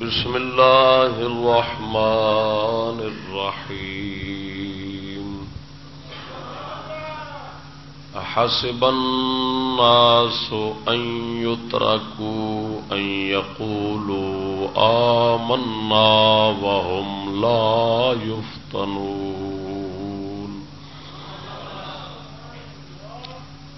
بسم الله الرحمن الرحيم. أحسب الناس أن يتركوا أن يقولوا آمنا وهم لا يفتنون.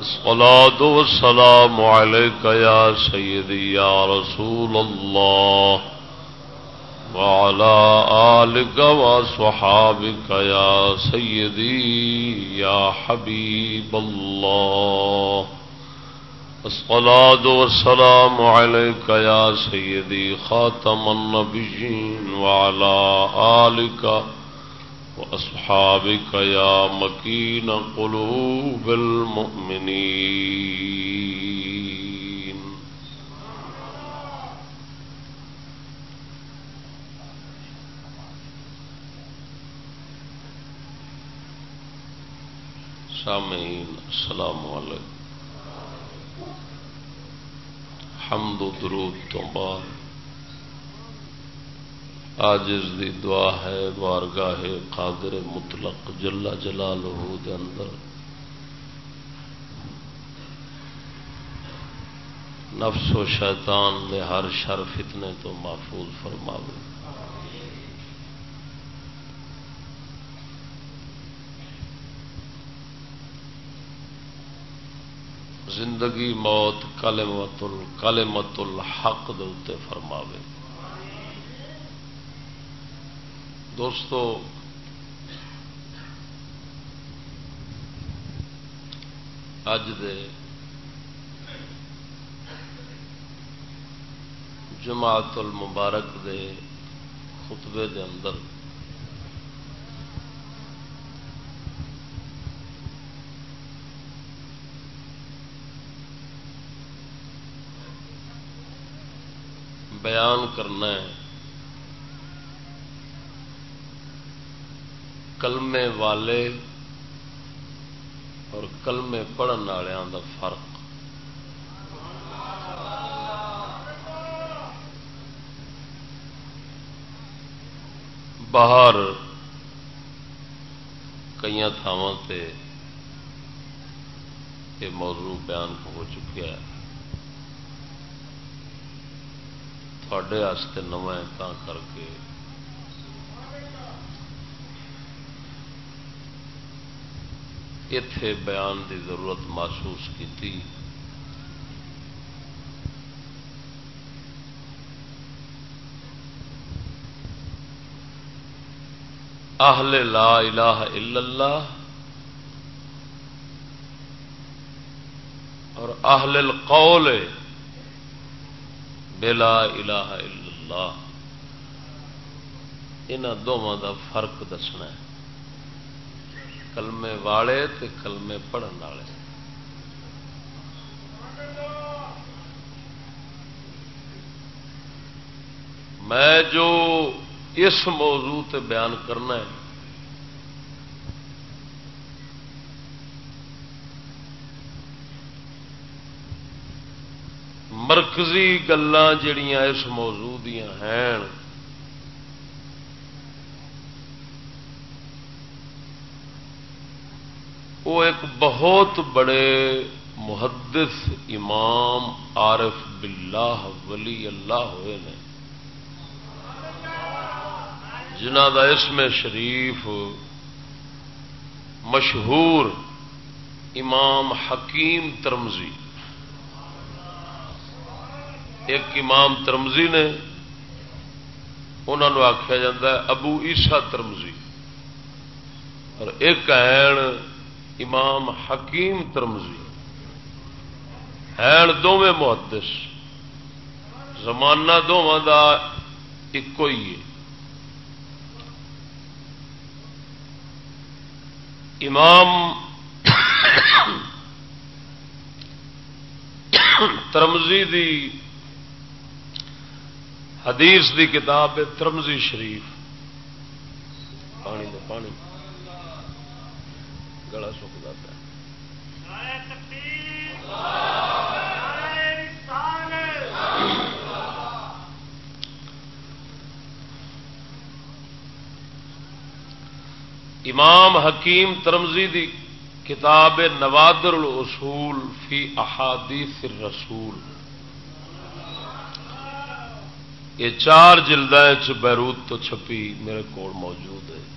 الصلاة والسلام عليك يا سيدي يا رسول الله وعلى آلك وصحابك يا سيدي يا حبيب الله الصلاة والسلام عليك يا سيدي خاتم النبيين وعلى آلك وصحابك وأصحابك يا مكين قلوب المؤمنين. سامعین السلام علیکم. حمد و درود تو بعد آجز دی دعا ہے، بارگاہ قادر مطلق جلا جلالہ دے اندر۔ نفس و شیطان دے ہر شر فتنے تو محفوظ فرماوے۔ زندگی موت کلمت کلمت الحق دے فرماوے۔ دوستو اج دے جماعت المبارک دے خطبے دے اندر بیان کرنا ہے۔ کلمے والے اور کلمے پڑھن والوں کا فرق۔ باہر کئی تھاواں یہ موضوع بیان ہو چکا ہے تھوڑے نو کر کے اتے بیان دی ضرورت محسوس کی اہل لا الہ الا اللہ اور اہل القول بلا الہ الا اللہ۔ ان دونوں دا فرق دسنا ہے۔ کلمے والے تے کلمے پڑھن والے۔ میں جو اس موضوع تے بیان کرنا ہے، مرکزی گلان جڑیاں اس موضوع دیا ہیں وہ ایک بہت بڑے محدث امام عارف باللہ ولی اللہ ہوئے نے۔ جنہ کا اسم شریف مشہور امام حکیم ترمزی۔ ایک امام ترمزی نے انہوں آخیا جا ابو عیسا ترمزی۔ اور ایک این امام حکیم ترمزی ہیں دونوں محدث۔ زمانہ دونوں کا ایک ہی ہے۔ امام ترمزی دی حدیث دی کتاب ہے ترمزی شریف۔ پانی دے، پانی۔ گلا سک جاتا ہے۔ امام حکیم ترمزی دی کتاب نوادر الاصول فی احادیث الرسول۔ یہ چار جلد بیروت تو چھپی میرے کو موجود ہے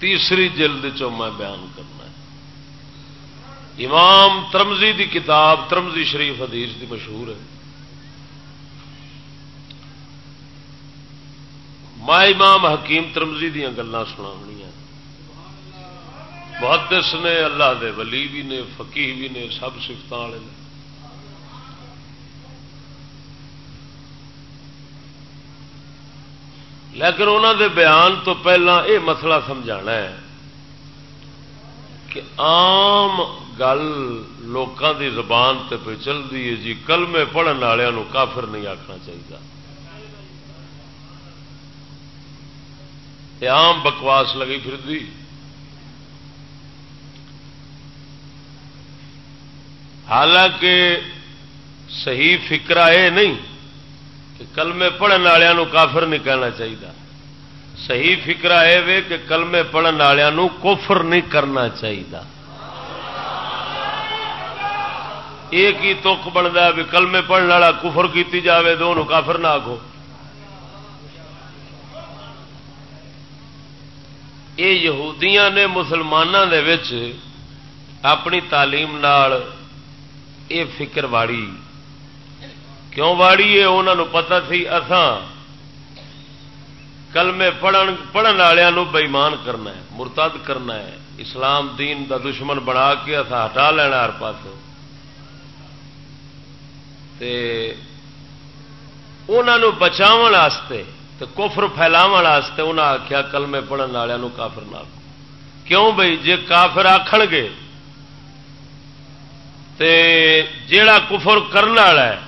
تیسری جلد چ میں بیان کرنا ہے۔ امام ترمزی دی کتاب ترمزی شریف حدیث دی مشہور ہے۔ میں امام حکیم ترمزی دیا گلان سنا محدث نے، اللہ دے ولی بھی نے فقی بھی نے، سب سفت والے نے۔ لیکن انہوں دے بیان تو پہلا یہ مسئلہ سمجھا ہے کہ آم گل لوگوں دی زبان تے پہ چلتی ہے جی کلمے پڑھن والوں کافر نہیں آخنا چاہیے آم بکواس لگی پھر دی حالانکہ صحیح فکرا یہ نہیں کہ کلمے پڑھن والوں کافر نہیں کہنا چاہیے صحیح فکرا یہ کہ کلمے پڑھن والوں کوفر نہیں کرنا چاہیے ایک ہی تک بنتا بھی کلمے پڑھنے والا کفر کیتی جاوے تو کافر نہ آگو یہ یہودیاں نے مسلمانوں دے اپنی تعلیم نال فکر واڑی۔ کیوں واڑی ہے؟ انہوں پتا سی اتان کلمے پڑھن پڑھن والوں بےمان کرنا ہے، مرتد کرنا ہے۔ اسلام دین دا دشمن بنا کے اتنا ہٹا لینا ہر پاس بچاؤ تو کفر پھیلاو انہیں آخیا کلمے پڑھن والوں کافر نہ کیوں بھائی جی کافر آخ گے جیڑا کفر کرنے والا ہے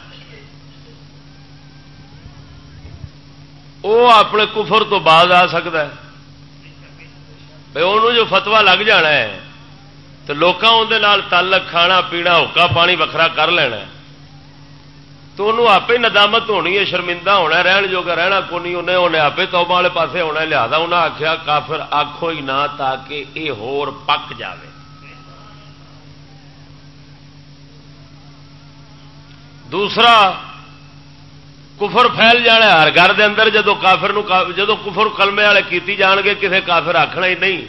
وہ اپنے کفر تو بعد آ سکتا ہے۔ بھائی انہوں جو فتوا لگ جانا ہے، تو لوگوں اندر تعلق، کھانا، پینا، ہوکا، پانی وکھرا کر لینا ہے۔ تو انہوں آپ ندامت ہونی ہے، شرمندہ ہونا رہن جوگا رہنا کونی انہیں انہیں آپ توبہ والے پاسے ہونا لہذا انہیں آخیا کافر آخو ہی نہ تاکہ یہ ہور پک جاوے۔ دوسرا کفر پھیل جانا ہر گھر دے اندر جدو کافر جدو کفر کلمے والے کیتی جان گے، کسے کافر آخنا ہی نہیں۔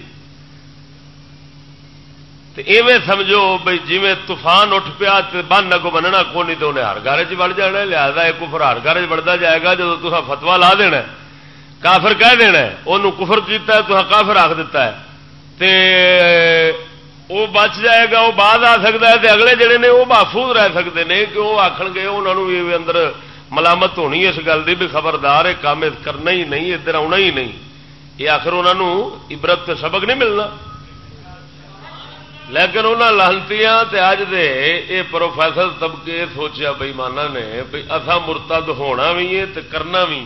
ایویں سمجھو بھائی جی طوفان اٹھ پیا بن اگو بننا کو نہیں تو انہیں ہر گھر چڑھ جانا لہذا یہ کفر ہر گھر بڑھتا جائے گا جب تو فتوا لا دینا کافر کہہ دینا انہوں کفر کیتا ہے تو کافر آخ دیتا ہے۔ تے وہ بچ جائے گا وہ بعد آ سکتا ہے۔ تے اگلے جڑے نے وہ محفوظ رہ سکتے ہیں کہ وہ آخ گے انہوں بھی اندر ملامت ہونی اس گل کی بھی خبردار ہے، کام کرنا ہی نہیں، ادھر آنا ہی نہیں۔ یہ آخر انہوں عبرت سبق نہیں ملنا۔ لیکن انہوں لانتی اج دے یہ پروفیسر طبقے سوچیا بئی مانا نے بھائی اصا مرتد ہونا بھی ہے تو کرنا بھی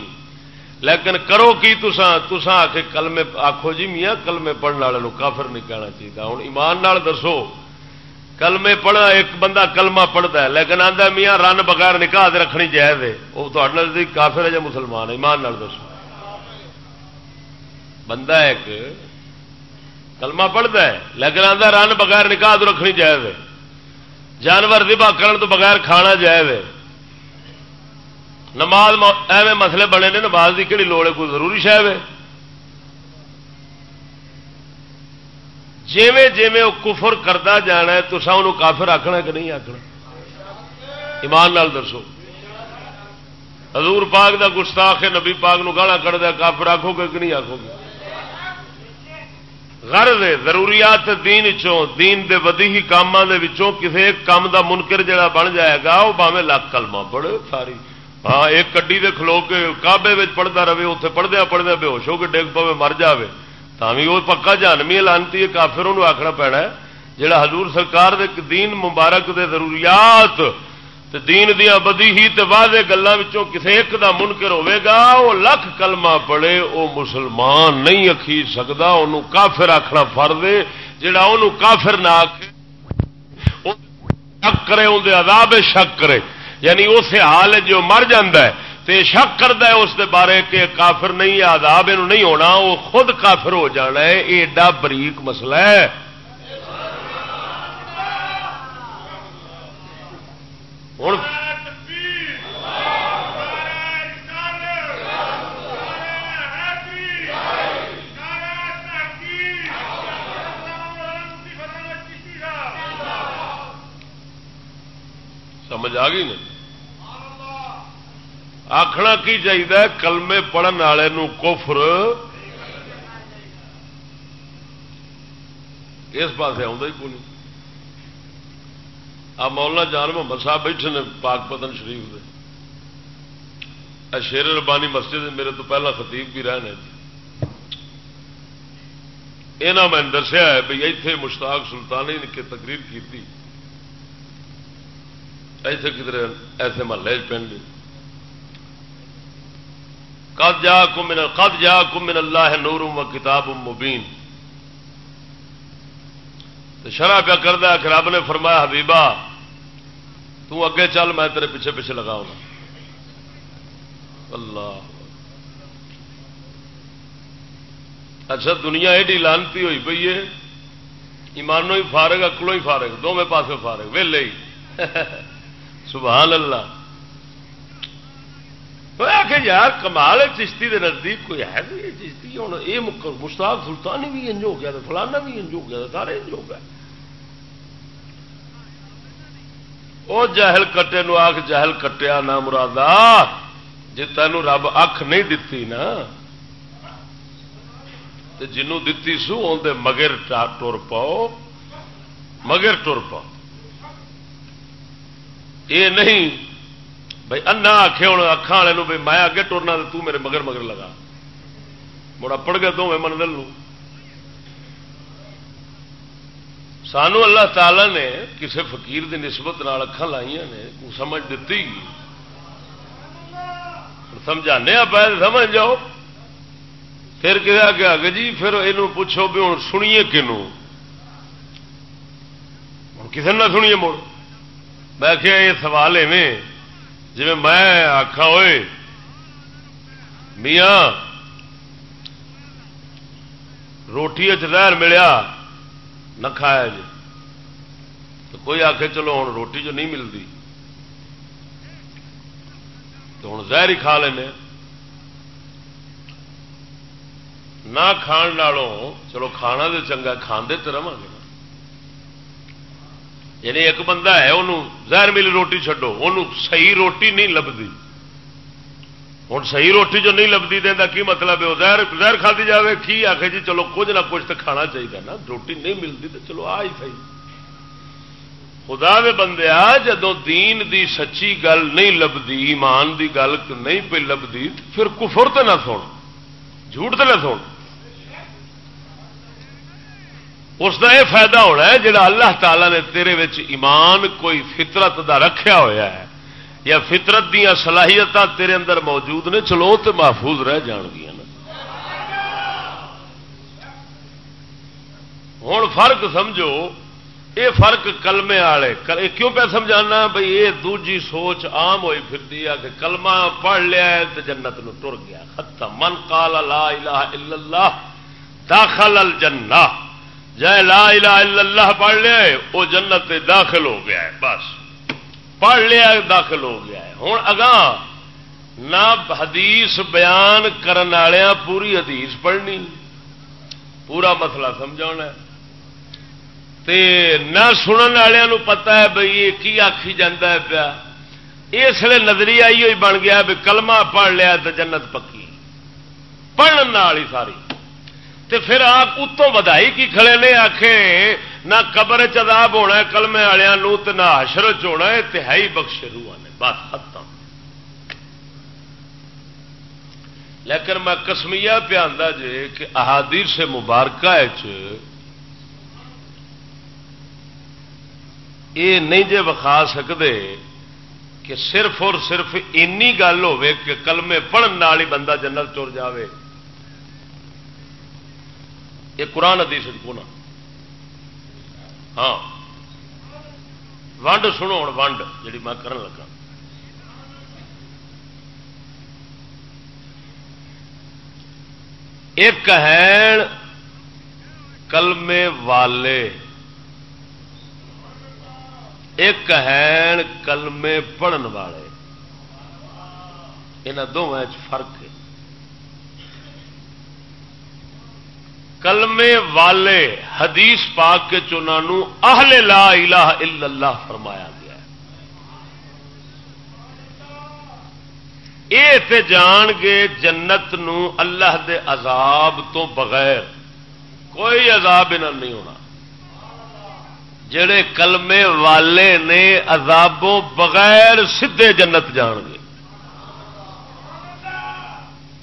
لیکن کرو کی تسان تسان آ کے کلمے آخو جی میاں، کلمے پڑھنے والے کافر نہیں کہنا چاہیے ہوں ایمان نال دسو۔ کلمے پڑھا، ایک بندہ کلمہ پڑھتا ہے، لیکن آتا میاں رن بغیر نکاح رکھنی چاہیے وہ تو نزدیک کافر ہے یا مسلمان ایمان نال دسو۔ بندہ ایک کلمہ پڑھتا ہے، لیکن آتا رن بغیر نکاح رکھنی چاہیے جانور دبا کرن تو بغیر کھانا جائے نماز ایویں مسئلے بنے نے، نماز کی کہڑی لوڑ ہے، کوئی ضروری شاید ہے؟ جیویں جیویں وہ کفر کرتا جانا ہے، تو سا کافر آخنا کہ نہیں آخنا ایمان نال دسو۔ حضور پاک دا گستاخ ہے، نبی پاک نو گالا کر دیا کافر آخو گے کہ نہیں آخو گے؟ غرض ضروریات دین چوں دین دے ودی ہی کاموں دے وچوں کسے ایک کام دا منکر جڑا بن جائے گا وہ باویں لاکھ کلمہ پڑھے ساری۔ ہاں ایک کڈی دے کھلو کے کابے پڑھتا رہے اتنے پڑھدیا پڑھدیا بے ہوش ہو کے ڈگ پوے، مر جائے تھی وہ پکا جانمی لانتی ہے کافر انہوں آخنا پینا ہے جہاں حضور سرکار دے دین مبارک دے ضروریات تے دین دیا بدی ہی تے واضح گلوں کسی ایک دا منکر ہوے گا وہ لکھ کلمہ پڑے وہ مسلمان نہیں اخی سکتا انہوں کافر آخنا فرد ہے جہا انہوں کافر نہ آخ شک کرے اندر عذاب شک کرے یعنی اس حال جو مر ہے تے شک کرتا ہے اس دے بارے کہ کافر نہیں آداب یہ نہیں ہونا، وہ خود کافر ہو جانا ہے، یہ ایڈا بریک مسئلہ ہے۔ ہوں سمجھ آ گئی نہیں آخنا کی چاہیے، کلمے پڑھن والے کوفر اس پاس آ مولا جان محمد صاحب بیٹھے نے پاک پتن شریف شیر ربانی مسجد میرے تو پہلا خطیب بھی رہنے یہاں میں دسیا ہے بھائی اتے مشتاق سلطانی نے تقریر کی ایسے کدھر ایسے محلے پنڈ قد جاءكم من قد جاءكم من الله نور و کتاب مبین شرح پہ کردہ کہ رب نے فرمایا حبیبا تو اگے چل، میں تیرے پیچھے پیچھے لگاؤں اللہ۔ اچھا دنیا ایڈی لانتی ہوئی پی ہے۔ ایمانوں ہی فارغ، اکلوں ہی فارغ، دونوں پاس فارغ، ویلے ہی۔ سبحان اللہ۔ کہ یار کمال چشتی دے نزدیک کوئی ہے بھی چشتی؟ ہوں یہ مشتاق سلطانی بھی انج ہو گیا تو فلانا بھی انج ہو گیا سارے انج ہو گئے۔ وہ جہل کٹے نو آخ جہل کٹیا نہ مرادا۔ جی تینوں رب اکھ نہیں دتی نا جنوں دتی سو اندر مگر ٹر پاؤ۔ مگر ٹر پاؤ۔ یہ نہیں بھائی انا آخے ہوں اکھان والے بھائی میں اگے ٹورنا تو میرے مگر مگر لگا۔ مڑا پڑ گیا دونوں منزل سانو اللہ تعالی نے کسی فقیر دی نسبت اکھان لائی نے سمجھ دیتی سمجھانے پہ سمجھ جاؤ۔ پھر کہا گیا کہ جی پھر یہ پوچھو بھی ہوں سنیے کنو۔ کسی نہ سنیے مڑ میں کہ یہ سوال ایویں جی میں آخا ہوئے، میاں، روٹی چہر ملیا، نہ کھایا جی تو کوئی آخ چلو ہوں روٹی جو نہیں ملتی تو ہوں زہر ہی کھا لینا نہ کھان چلو کھانا تو چنگا کھانے تو رہا گے۔ یعنی ایک بندہ ہے انہوں زہر ملی روٹی چڈو انہوں صحیح روٹی نہیں لبھی ہوں صحیح روٹی جو نہیں لبھی دینا کی مطلب ہے؟ زہر زہر کھا دی جائے کی آخ جی چلو کچھ نہ کچھ تو کھانا چاہیے نا، روٹی نہیں ملتی تو چلو آ ہی صحیح۔ خدا دے بندے، آ جدو دین دی سچی گل نہیں لبھی ایمان دی گل نہیں پہ لبھی پھر کفر تو نہ سن، جھوٹ تو نہ سن۔ اس کا یہ فائدہ ہونا ہے جڑا اللہ تعالی نے تیرے وچ ایمان کوئی فطرت دا رکھیا ہویا ہے یا فطرت دیا صلاحیت تیرے اندر موجود نے چلو تو محفوظ رہ جان گیا ہوں فرق سمجھو یہ فرق کلمے والے کیوں پہ سمجھانا؟ بھائی یہ دوجی سوچ عام ہوئی پھرتی ہے کہ کلمہ پڑھ لیا ہے تو جنت نو ٹر گیا۔ ختم من قال لا الہ الا اللہ داخل الجنہ۔ جائے لا الہ الا اللہ پڑھ لیا ہے وہ جنت داخل ہو گیا ہے، بس۔ پڑھ لیا داخل ہو گیا ہے۔ ہوں اگاں نہ حدیث بیان کرنے پوری حدیث پڑھنی۔ پورا مسئلہ سمجھا تے نہ سنن والوں پتا ہے بھائی یہ کی آخی جانا ہے پیا۔ اس لیے نظریہ ہی بن گیا بھی کلمہ پڑھ لیا تو جنت پکی۔ پڑھنے والی ساری۔ تے پھر آپ اتوں ودائی کی کھڑے نے آخے نہ قبر چداب ہونا کلمے والوں نہ حشر چنا ہے تہائی بخش روح نے۔ بس ختم۔ لیکن میں کسمیا پہ جے کہ احادیث سے مبارکہ یہ نہیں جے وکھا سکتے کہ صرف اور صرف اینی گل کہ کلمے پڑھن ہی بندہ جنت چور جاوے۔ یہ قرآن ادیش کو نا ہاں۔ ونڈ سنو ہوں ونڈ جی میں کرن لگا۔ ایک ہے کلمے والے۔ ایک ہے کلمے پڑھن والے۔ یہاں دونوں فرق ہے۔ کلمے والے حدیث پاک کے چنانو اہل لا الہ الا اللہ فرمایا گیا یہ جان گے جنت نو اللہ دے عذاب تو بغیر کوئی عذاب انہوں نہیں ہونا۔ جڑے کلمے والے نے عذابوں بغیر سدھے جنت جان گے۔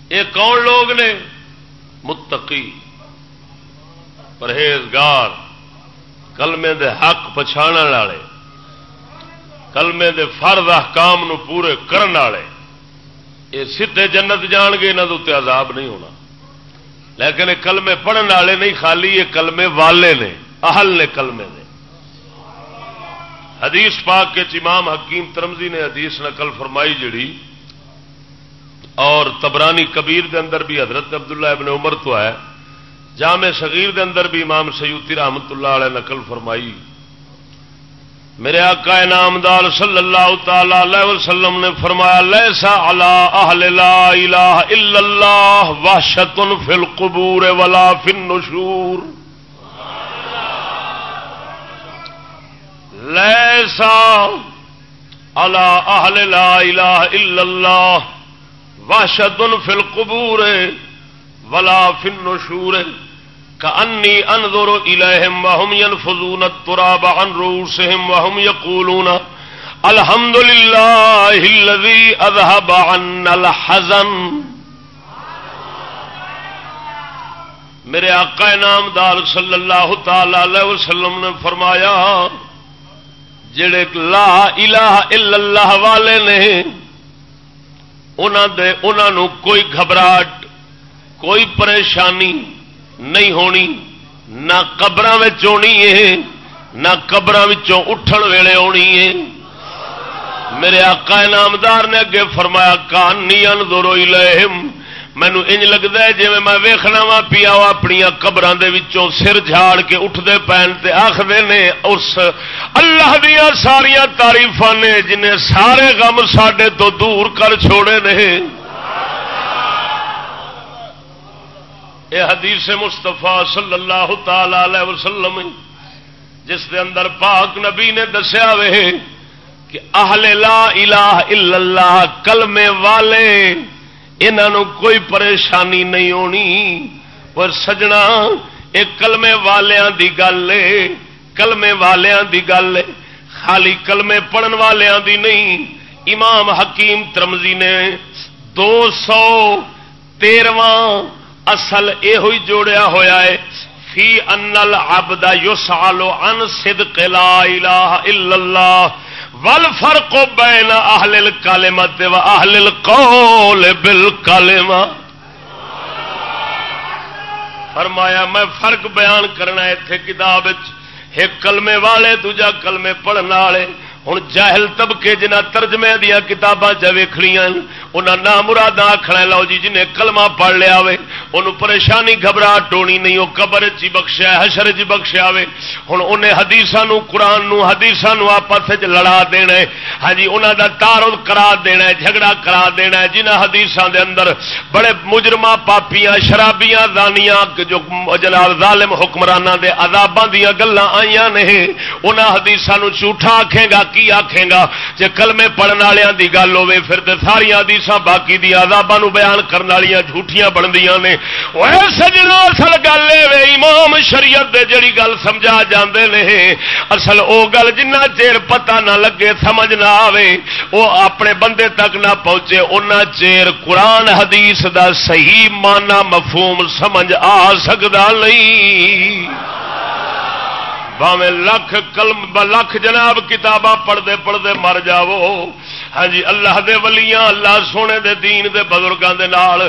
یہ کون لوگ نے؟ متقی۔ پرہیزگار، کلمے دے حق پچھاڑ والے، کلمے دے فرد احکام نو پورے کرن والے، یہ سیدے جنت جان گے یہاں اتنے عذاب نہیں ہونا۔ لیکن یہ کلمے پڑھن والے نہیں، خالی یہ کلمے والے نے، اہل نے کلمے نے۔ حدیث پاک کے امام حکیم ترمزی نے حدیث نقل فرمائی جڑی، اور تبرانی کبیر دے اندر بھی حضرت عبداللہ ابن عمر تو ہے۔ جامع صغیر دے اندر بھی امام سیوتی رحمت اللہ علیہ نقل فرمائی۔ میرے آقا نامدار صلی اللہ تعالی علیہ وسلم نے فرمایا، لیسا علی اہل لا الہ الا اللہ وحشت فی القبور ولا فی النشور. لیسا علی اہل لا الہ الا اللہ وحشت فی القبور ولا فی النشور۔ کانی انظر الیہم وهم ينفذون التراب عن رؤوسهم وهم يقولون الحمد لله الذي اذهب عنا الحزن. میرے آقا نامدار صلی اللہ تعالی علیہ وسلم نے فرمایا، جڑے لا الہ الا اللہ والے نے انہوں دے انہوں کوئی گھبراہٹ، کوئی پریشانی نہیں ہونی، نہ قبر ہونی ہے، نہ قبر اٹھن ویلے ہونی ہے۔ میرے آقا نامدار نے اگے فرمایا کانی ان دورو لہم مینو انج لگتا ہے جی میں ویخنا وا پیا اپنی قبر سر جھاڑ کے اٹھتے پہن تے آخر نے، اس اللہ دیا ساریا تاریف نے، جنہیں سارے غم سڈے تو دور کر چھوڑے نے۔ یہ حدیث مستفا صلی اللہ تعالی وسلم جس دے اندر پاک نبی نے دسیا وے کہ اہل لا الہ الا اللہ کلمے والے انہوں کوئی پریشانی نہیں ہونی۔ پر سجنا یہ کلمے والیاں دی گل ہے، کلمے والیاں دی گل ہے۔ خالی کلمے پڑھن والیاں دی نہیں۔ امام حکیم ترمزی نے دو سو تیرواں اصل یہ ہوئی جوڑیا ہویا ہے، فی ان العبد یسالو ان صدق لا الہ الا اللہ، والفرق بین اہل الکلمت و اہل القول بالکلمہ۔ فرمایا، میں فرق بیان کرنا ہے اتنے کتاب ایک کلمے والے، دوجا کلمے پڑھنے والے۔ ہوں جاہل طبقے جنہ ترجمے دیا کتاباں ویخڑیاں انہیں نہ مراد آخنا لو جی جنہیں کلمہ پڑھ لیا انہوں پریشانی گھبراہ ٹونی نہیں، وہ قبر چی بخشیا حشر چ بخشیا ہوں انہیں حدیث قرآن حدیث آپس لڑا دینا ہاں جی انہوں کا تارو کرا دینا جھگڑا کرا دینا جنہ حدیثوں دے اندر بڑے مجرمہ پاپیاں، شرابیاں دانیاں جو جناب ظالم حکمرانہ دے عذاباں دیا گلیں آئی نے انہوں حدیثوں جھوٹا آخے گا کی آخے گا جی کلمے پڑھنے والوں کی گل ہوے پھر تو ساری آدیش باقی دی آدابا بیان کرنے والی جھوٹیاں بنتی نے۔ سجنا اصل گل امام شریعت دے جڑی گل سمجھا جاندے نے۔ اصل او گل جنہ چیر پتہ نہ لگے، سمجھ نہ آوے وہ اپنے بندے تک نہ پہنچے۔ ان چیر قرآن، حدیث دا صحیح مانا مفہوم سمجھ آ سکتا نہیں۔ باوے لکھ کلم لکھ جناب کتاباں پڑھتے پڑھتے مر جاو ہاں جی اللہ دے ولیاں، اللہ سونے دے دین دے بزرگوں دے نال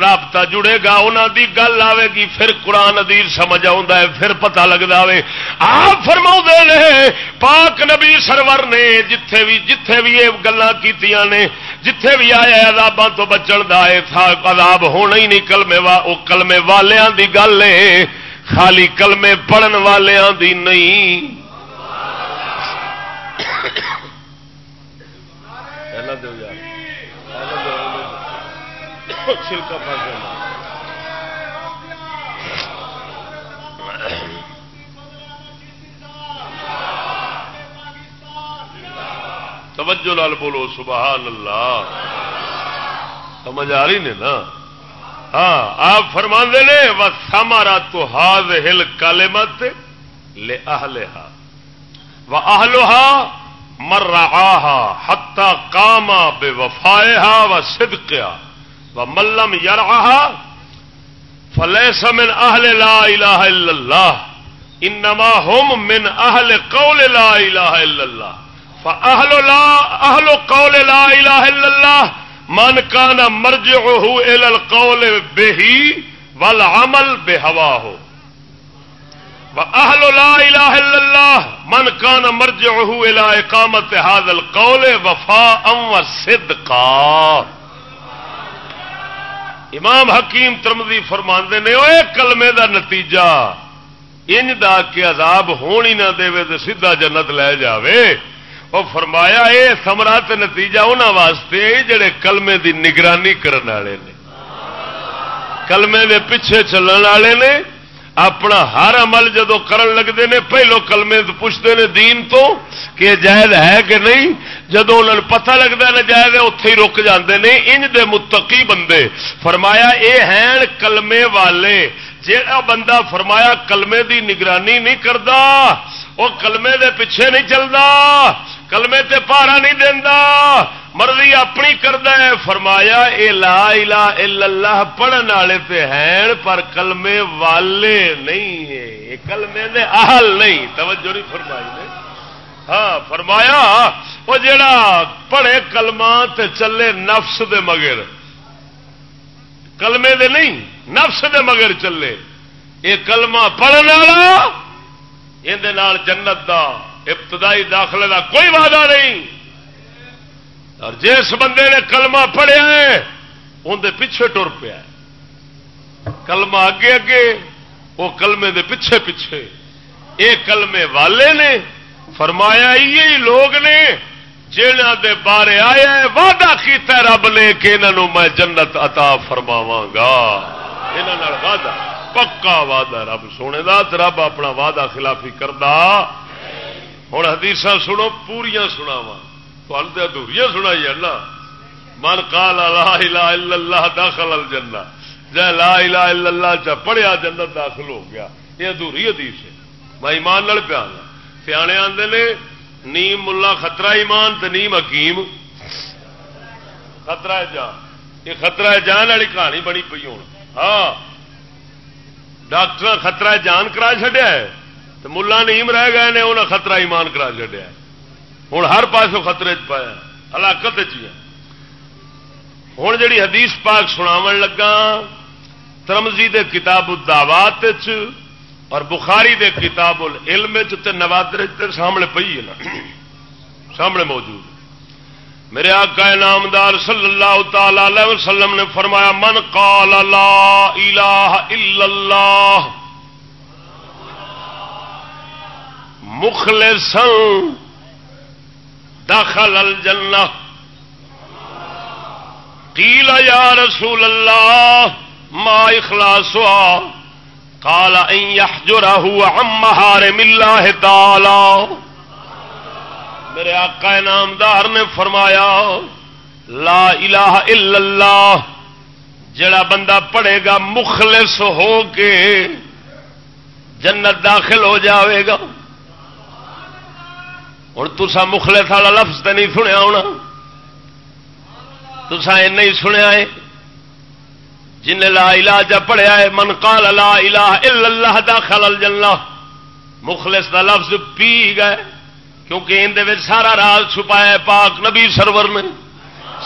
رابطہ جڑے گا انہوں دی گل آئے گی، پھر قرآن ادیر سمجھ آ پھر پتا لگتا ہے آپ فرما نے، پاک نبی سرور نے جتھے بھی جتھے بھی یہ گلیں کی جتھے بھی آیا عذاباں تو بچن دا عذاب ہونا ہی نہیں، کلمے وا کلمے والیاں دی گل ہے۔ خالی کلمے پڑھن والوں دی نہیں۔ چھلکا توجہ لال بولو، سبحان اللہ۔ سمجھ آ رہی نے نا؟ ہاں آپ فرما نے و سامارا تو ہاض ہل کالے مت لے اہلہا و اہلوہا مر رہا ہتا کاما بے وفایا و صدقیا و ملم یار فلے سمن اہل لا الہ الا اللہ انما هم من اہل قول لا الہ الا اللہ فاہل لا اہل قول لا الہ الا اللہ من کا نہ مرج القول بے ہی ول عمل بے ہوا ہو اہل لا الہ الا اللہ من کا نہ مرج الا اقامت حاض القول وفا ام صدقا امام حکیم ترمدی فرماندے نے وہ کلمے دا نتیجہ، انج دا کہ عذاب ہونی نہ دے تو سیدھا جنت لے جاوے۔ وہ فرمایا یہ سمرا نتیجہ انہوں واسطے جڑے کلمے دی نگرانی کرنے والے نے۔ کلمے دے پیچھے چلن والے نے۔ اپنا ہر عمل جدو کرن لگتے ہیں پہلو کلمے پوچھتے ہیں دین تو کہ جائز ہے کہ نہیں؟ جدو انہوں نے پتا لگتا ہے جائز ہے اتے ہی رک جاتے ہیں انج دے متقی بندے۔ فرمایا اے ہیں کلمے والے۔ جہا بندہ فرمایا کلمے دی نگرانی نہیں کرتا وہ کلمے دے پیچھے نہیں چلتا کلمے تے پارا نہیں دینا مرضی اپنی کرتا ہے۔ فرمایا، اے لا الہ الا اللہ پڑھن والے تے ہیں، پر کلمے والے نہیں ہے کلمے دے اہل نہیں۔ توجہ نہیں فرمائی نے۔ ہاں فرمایا، وہ جڑا پڑھے کلمہ تے چلے نفس دے مگر۔ کلمے دے نہیں، نفس دے مگر چلے۔ یہ کلمہ پڑھنے والا یہ جنت دا۔ ابتدائی داخلے دا کوئی وعدہ نہیں۔ اور جس بندے نے کلمہ پڑھیا ہے اندر پیچھے ٹر پیا کلمہ اگے اگے وہ کلمے دے پیچھے پیچھے۔ یہ کلمے والے نے فرمایا یہ لوگ نے جہاں دے بارے آیا ہے، وعدہ کیتا رب نے کہ انہوں میں جنت عطا فرماواں گا یہاں وعدہ، پکا وعدہ رب، سونے دا رب اپنا وعدہ خلافی کردا ہوں حدیث سنو پوریا سناوا تو ادھوریاں سنائی نا۔ من کا لا الہ الا اللہ داخل الجنہ۔ جے لا الہ الا اللہ چا پڑھیا جنت داخل ہو گیا۔ یہ ادھوری حدیث ہے۔ میں ایمان نال پیا سیانے آتے نے، نیم ملا خطرہ ایمان تو نیم حکیم۔ خطرہ جان۔ یہ خطرہ جان والی کہانی بنی پی ہوں ہاں۔ ڈاکٹر خطرہ جان کرا چڈیا ہے۔ تو ملا نیم رہ گئے نے انہیں خطرہ ایمان کرا چڈیا ہوں ہر پاس خطرے چ پایا ہلاکت ہوں جی حدیث پاک سناو لگا ترمزی دے کتاب دعوات اور بخاری دے کتاب علم نوادر سامنے پی ہے نا۔ سامنے موجود میرے آقا نامدار صلی اللہ تعالی علیہ وسلم نے فرمایا، من قال لا الہ الا اللہ مخلصا دخل الجنہ۔ قیل یا رسول اللہ، ما اخلاصوا قال، ان يحجره عن محارم الله تعالی۔ میرے آقا نامدار نے فرمایا، لا الہ الا اللہ، جڑا بندہ پڑھے گا مخلص ہو کے جنت داخل ہو جاوے گا۔ ہوں تسا مخلص والا لفظ تو نہیں سنیا ہونا۔ تسا نہیں سنیا ہے۔ جن لا الہ پڑھیا ہے، من قال لا الہ الا اللہ داخل الجنہ۔ مخلص دا لفظ پی گئے، کیونکہ اندر سارا راز چھپایا پاک نبی سرور نے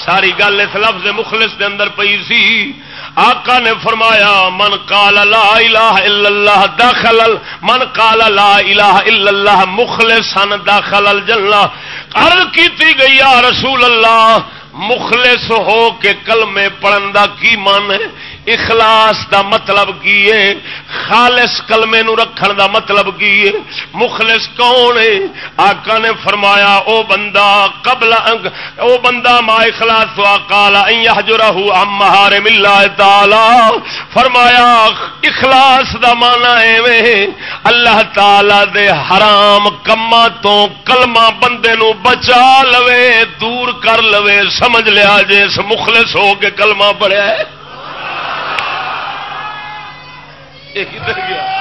ساری گل اس لفظ مخلص دے اندر پئی سی۔ آقا نے فرمایا، من قال لا الہ الا اللہ داخل من قال لا الہ الا اللہ مخلصا داخل الجنہ عرض کیتی گئی، یا رسول اللہ، مخلص ہو کے کلمے پڑھن دا کی من ہے؟ اخلاص دا مطلب کی ہے؟ خالص کلمے نو رکھن دا مطلب کی ہے؟ مخلص کون ہے؟ آقا نے فرمایا، او بندہ، قبل انگ او بندہ ما اخلاص وا قال، ان يحجره عن محارم الله تعالی. فرمایا، اخلاص دا معنی ایویں اللہ تعالی دے حرام کما تو کلمہ بندے نو بچا لوے، دور کر لوے، سمجھ لیا جس مخلص ہو کے کلمہ پڑھیا ہے۔ کدھر گیا۔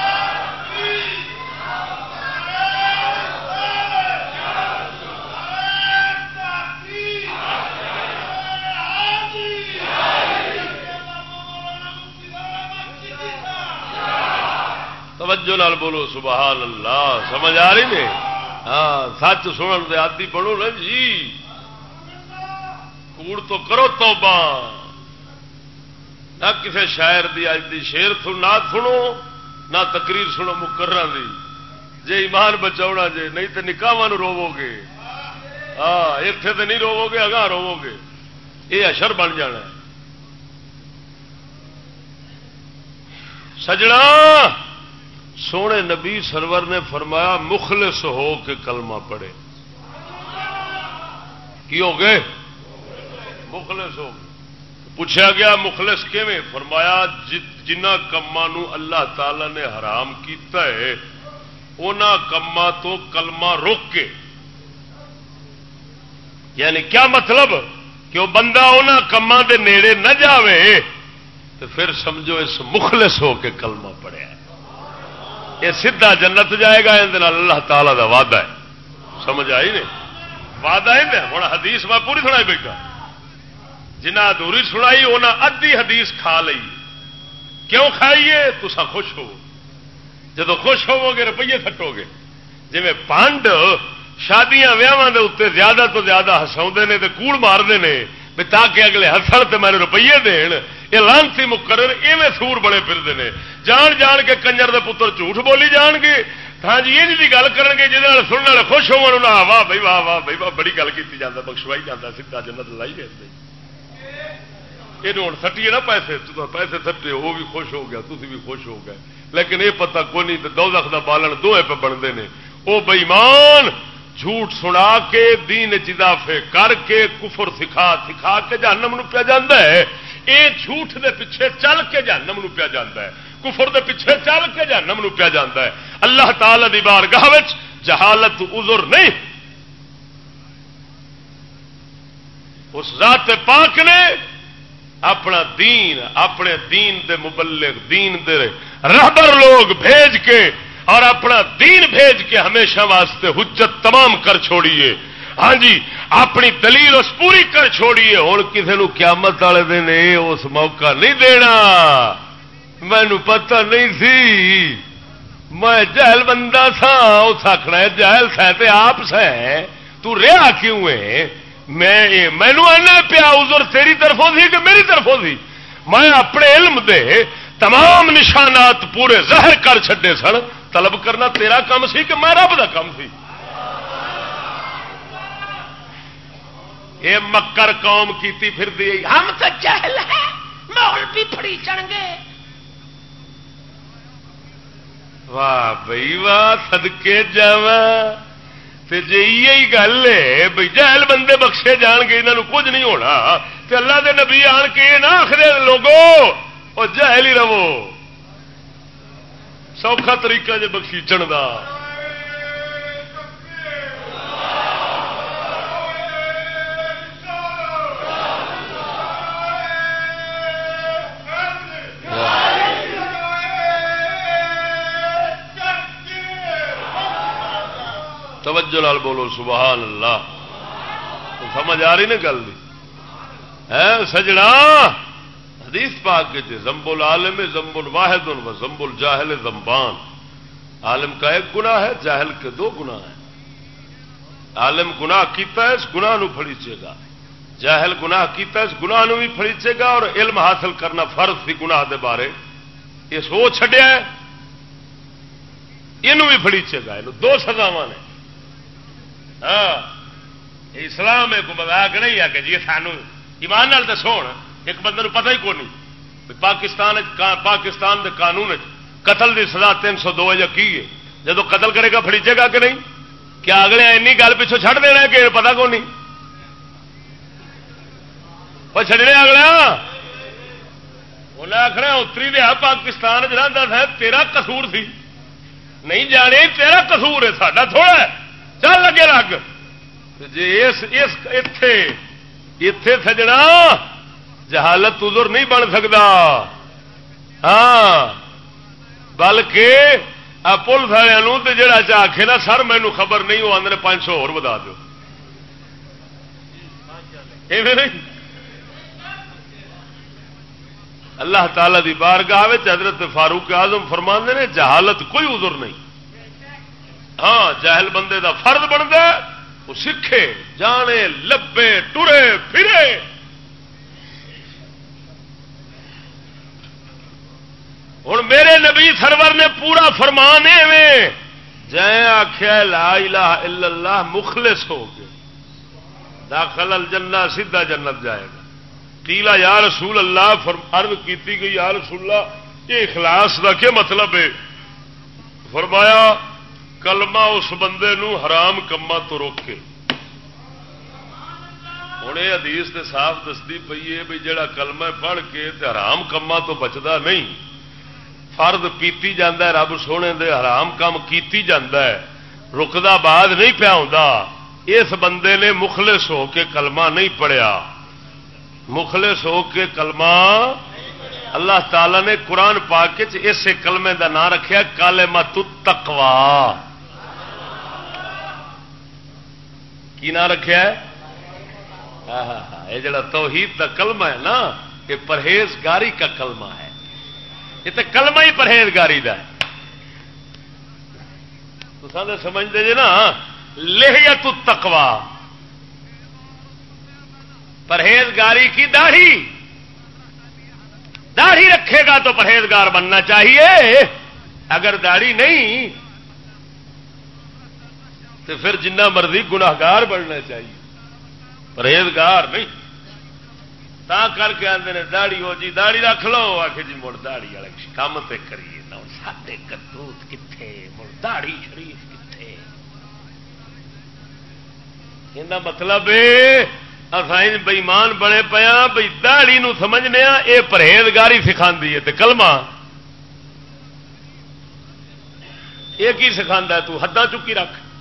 توجہ نال بولو، سبحان اللہ۔ سمجھ آ رہی نے؟ ہاں سچ سنن دے آدی بڑو نا جی۔ کوڑ تو کرو توبہ۔ نہ کسی شاعر دی اج دی شیر نہ سنو، نہ تقریر سنو مکرا دی۔ جے ایمان بچاؤنا جے، نہیں تو نکاح روو گے ہاں اتنے تو نہیں روو گے اگاں روو گے یہ اشر بن جانا ہے۔ سجنا، سونے نبی سرور نے فرمایا، مخلص ہو کے کلمہ پڑے کی ہو گئے؟ مخلص ہو گئے۔ پوچھا گیا مخلص کیویں؟ فرمایا جنہ کما اللہ تعالی نے حرام کیتا ہے ان کما تو کلمہ روک کے۔ یعنی کیا مطلب؟ کہ وہ بندہ ان کما دے نیڑے نہ جاوے، تو پھر سمجھو اس مخلص ہو کے کلمہ پڑیا یہ سیدھا جنت جائے گا یہ اللہ تعالی دا وعدہ ہے۔ سمجھ آئی نہیں؟ وعدہ ہے ہوں حدیث میں پوری سنائی بیٹھا۔ جنہ ادھوری سنائی انہیں ادھی حدیث کھا لی کیوں کھائیے؟ تسا خوش ہو۔ جب خوش ہوو گے، روپیے کٹو گے۔ جی پانڈ شادیاں ویاہ اتنے زیادہ تو زیادہ ہسا نے تو کوڑ مارتے ہیں بھی تاکہ اگلے ہسن تو میرے روپیے دین۔ یہ لانسی مقرر ایویں سور بڑے پھرتے ہیں جان جان کے کنجر دے پتر جھوٹ بولی جان گے۔ ہاں جی یہ گل کر گے جہاں سننے والے خوش ہو واہ بھائی واہ واہ بھائی واہ، بڑی گل کی جاتا بخشوائی جاتا سیدا جنت لائی گئے یہ ہوں سٹیے نا پیسے پیسے سٹے، وہ بھی خوش ہو گیا تھی بھی خوش ہو گئے۔ لیکن یہ پتا کوئی نہیں دو لکھ کا بالن دو پہ بنتے ہیں۔ وہ بئیمان جھوٹ سنا کے دین چافے کر کے کفر سکھا سکھا کے جانم پیا جا ہے۔ یہ جھوٹ دے پیچھے چل کے جانم پیا جا ہے۔ کفر دے پیچھے چل کے جانم پیا جا ہے۔ اللہ تعالی دی بار گاہ جہالت ازر نہیں۔ اس ذات پاک نے اپنا دین، اپنے دین دے مبلغ، دین دے رہبر لوگ بھیج کے اور اپنا دین بھیج کے ہمیشہ واسطے حجت تمام کر چھوڑیے۔ ہاں جی اپنی دلیل اس پوری کر چھوڑیے۔ ہوں کسی نے قیامت والے دن اس موقع نہیں دینا۔ مینو پتہ نہیں سی۔ میں جہل بندہ سا اس آخنا جہل سہ آپ سہ تو رہا کیوں ہے؟ میں مینو ایسا پیا ازر تیری طرفوں سی کہ میری طرفوں سی میں اپنے علم دے تمام نشانات پورے ظاہر کر چھڈے سن۔ طلب کرنا تیرا کام سی کہ میں رب کا کام سی؟ یہ مکر قوم کیتی پھر دی ہم تو جہل ہے ماحول بھی پڑی چڑھ گے واہ بھائی، واہ سدکے جاواں۔ جی یہی گل ہے بھائی جہل بندے بخشے جان گے یہاں کچھ نہیں ہونا۔ تو اللہ دے نبی آن کے نہ آخر لوگو اور جہل ہی رہو۔ سوکھا طریقہ جی بخشیچن کا توجہ لال بولو، سبحان اللہ۔ سمجھ آ رہی نا گل سجنا حدیث پاک کے زمبل عالم زمبل واحد و زمبل جاہل زمبان عالم کا ایک گنا ہے، جاہل کے دو گنا ہے عالم گنا کیتا ہے، اس گنا نو فڑیچے گا۔ جاہل گنا کیتا ہے، اس گنا نو بھی فڑیچے گا اور علم حاصل کرنا فرض سی گناہ دے بارے۔ یہ سو چڈیا ہے، یہ بھی فڑیچے گا، یہ دو سزاوا نے۔ ہاں۔ اسلام ایک مذاق نہیں ہے کہ جی سانو ایمان نال دسو ایک بندے پتہ ہی کون نہیں پاکستان پاکستان دے قانون قتل دی سزا تین سو دو یا کی ہے؟ جب قتل کرے گا فریجے گا کہ نہیں؟ کیا اگلے این گل پچھو چھڑ دینا کہ پتا کون نہیں وہ چڑنے اگلا ہاں۔ انہیں آخر اتری دیا ہاں، پاکستان چاہتا تھا، تیرا کسور سی۔ نہیں جانے، تیرا کسور ہے، ساڈا تھوڑا ہے۔ چل لگے لگ۔ جی اتے سجنا جہالت ادھر نہیں بن سکتا ہاں بلکہ پولیس والوں تو جڑا چاہے نا سر مینو خبر نہیں، وہ آدھے پانچ سو ہوتا دو اللہ تعالی دی بارگاہ حضرت فاروق آزم فرما نے، جہالت کوئی ادھر نہیں۔ ہاں جہل بندے دا فرد بنتا وہ سکھے، جانے، لبے، ٹرے، پھرے۔ ہوں میرے نبی سرور نے پورا فرمان ایویں، جائیں آخیا لا الہ الا اللہ، مخلص ہو گئے داخل الجنہ، سیدھا جنت جائے گا۔ کیلا یا رسول اللہ عرض کیتی گئی، یا رسول اللہ، یہ اخلاص کا کیا مطلب ہے؟ فرمایا کلمہ اس بندے نو حرام کما تو روکے ہوں یہ ادیس سے صاف دستی پی ہے بھی جڑا کلمہ پڑھ کے حرام کما تو بچتا نہیں فرد پیتی جانا رب سونے دے حرام کام کیتی جانا ہے رکدا بعد نہیں پیا اس بندے نے مخلص ہو کے کلمہ نہیں پڑھیا مخلص ہو کے کلمہ اللہ تعالی نے قرآن پاک اسے کلمے کا نام رکھا کالے مت تکوا کی نام رکھا ہے؟ ہاں, ہاں, ہاں، یہ جڑا توحید کا کلمہ ہے نا، یہ پرہیزگاری کا کلمہ ہے۔ یہ تو کلمہ ہی پرہیزگاری کا ہے۔ تو سمجھتے جی نا لہیت تکوا پرہیزگاری کی داڑھی۔ داڑھی رکھے گا تو پرہیزگار بننا چاہیے۔ اگر داڑھی نہیں تو پھر جنہ مرضی گناگار بننا چاہیے۔ پرہیزگار نہیں۔ تا کر کے آتے ہیں داڑی ہو جی داڑی رکھ لو۔ آ کے جی مڑ داڑی والے کام پہ کریے نہ ساڈے کرتوت کتنے مڑ داڑی شریف کتنے یہ مطلب بئیمان بنے پیا ہاں، بھائی دہڑی سمجھنے ہاں، یہ پرہیزگاری سکھا ہے کلما یہ کی سکھا تو حداں چکی رکھ۔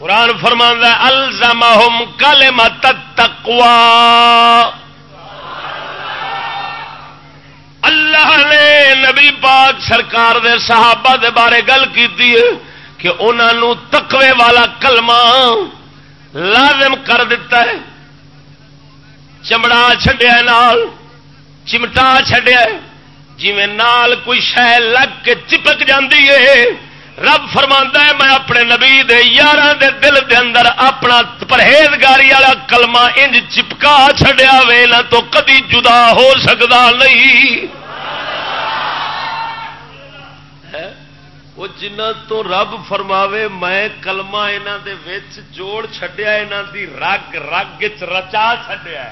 قرآن فرماندہ الزمہم کلمت التقوی۔ اللہ نے نبی پاک سرکار دے صحابہ دے بارے گل کی کہ انہوں تقوی والا کلمہ لازم کر دیتا ہے۔ چمڑا چڈیا نال، چمٹا چڈیا جی نال کوئی شہ لگ کے چپک جاتی ہے رب فرما ہے، میں اپنے نبی دے یار دے دل دے اندر اپنا پرہیزگاری والا کلمہ انج چپکا چھڈیا وے، نہ تو کدی جدا ہو سکتا نہیں۔ وہ جنہ تو رب فرماوے، میں کلمہ یہاں دے وچ جوڑ چھڈیا یہاں دی رگ رگ رچا چھڈیا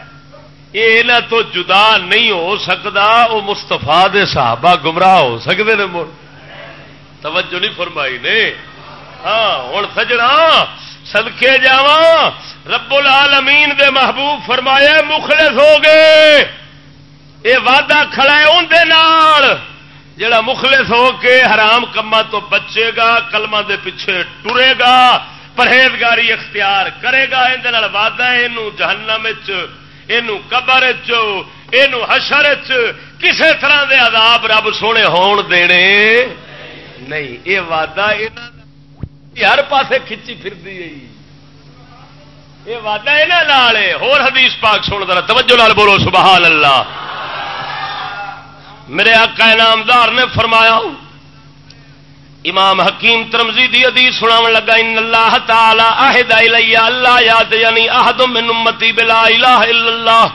یہ تو جدا نہیں ہو سکتا وہ مستفا دے صحابہ گمراہ ہو سکتے ہیں مڑ۔ توجہ نہیں فرمائی نے۔ ہاں ہوں سجنا سدکے جا رب العالمین دے محبوب فرمایا مخلص ہو گئے۔ یہ وعدہ کھڑا ہے اندر جڑا مخلص ہو کے حرام کما تو بچے گا کلمہ دے پیچھے ٹرے گا، پرہیزگاری اختیار کرے گا اندر وعدہ یہ جہنم یہ قبر یہ حشر کسے طرح دے عذاب رب سونے ہون دینے۔ نہیں، یہ وعدہ ہر پاسے کھچی پھر جی۔ یہ وعدہ یہاں ہور حدیث پاک سن در توجہ لال بولو، سبحان اللہ۔ میرے آقا نامدار نے فرمایا، امام حکیم ترمزی دی حدیث سناون لگا، ان اللہ تعالی عہد الی اللہ یاد یعنی احد من امتی بلا الہ الا اللہ،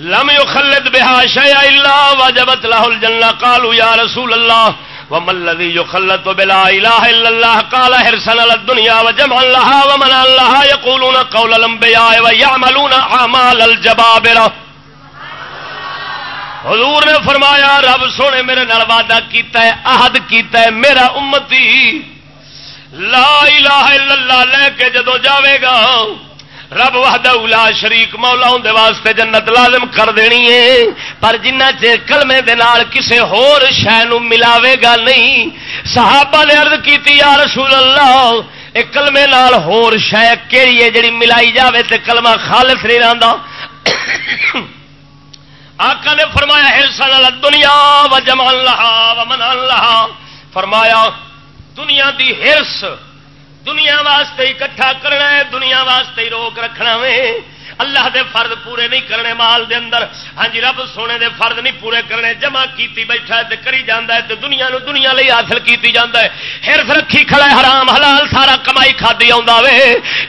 لم يخلد بها شيئا الا وجبت له الجنه قالوا يا رسول الله وما الذي يخلد بلا اله الا الله قال حرصنا للدنيا وجمع لها ومن الله يقولون قول الانبياء ويعملون اعمال الجبابره حضور نے فرمایا، رب سونے میرے نال وعدہ کیتا ہے، عہد کیتا ہے، میرا امتی لا الہ الا اللہ لے کے جدو جاوے گا۔ رب وحدہ لا شریک مولا اندر واسطے جنت لازم کر دینی ہے۔ پر جنہ چر کلمے دے نال کسے ہور شہ ملاوے گا نہیں۔ صحابہ نے عرض کیتی، یا رسول اللہ ایک کلمے نال ہور شہ کیڑی ہے جڑی ملائی جاوے تے کلمہ خالص نہیں رہندا؟ آقا نے فرمایا ہرسن دنیا و جم اللہ و من اللہ۔ فرمایا، دنیا دی ہرس دنیا واسطے اکٹھا کرنا ہے، دنیا واسطے ہی روک رکھنا وے۔ اللہ دے فرد پورے نہیں کرنے، مال دے اندر۔ ہاں جی رب سونے دے فرد نہیں پورے کرنے۔ جمع کیتی بیٹھا ہے تے کری جاندا ہے تے دنیا نو دنیا لئی حاصل کیتی جاندا ہے۔ ہرس رکھی کھڑا ہے، حرام، حلال، سارا کمائی کھادی آوندا وے۔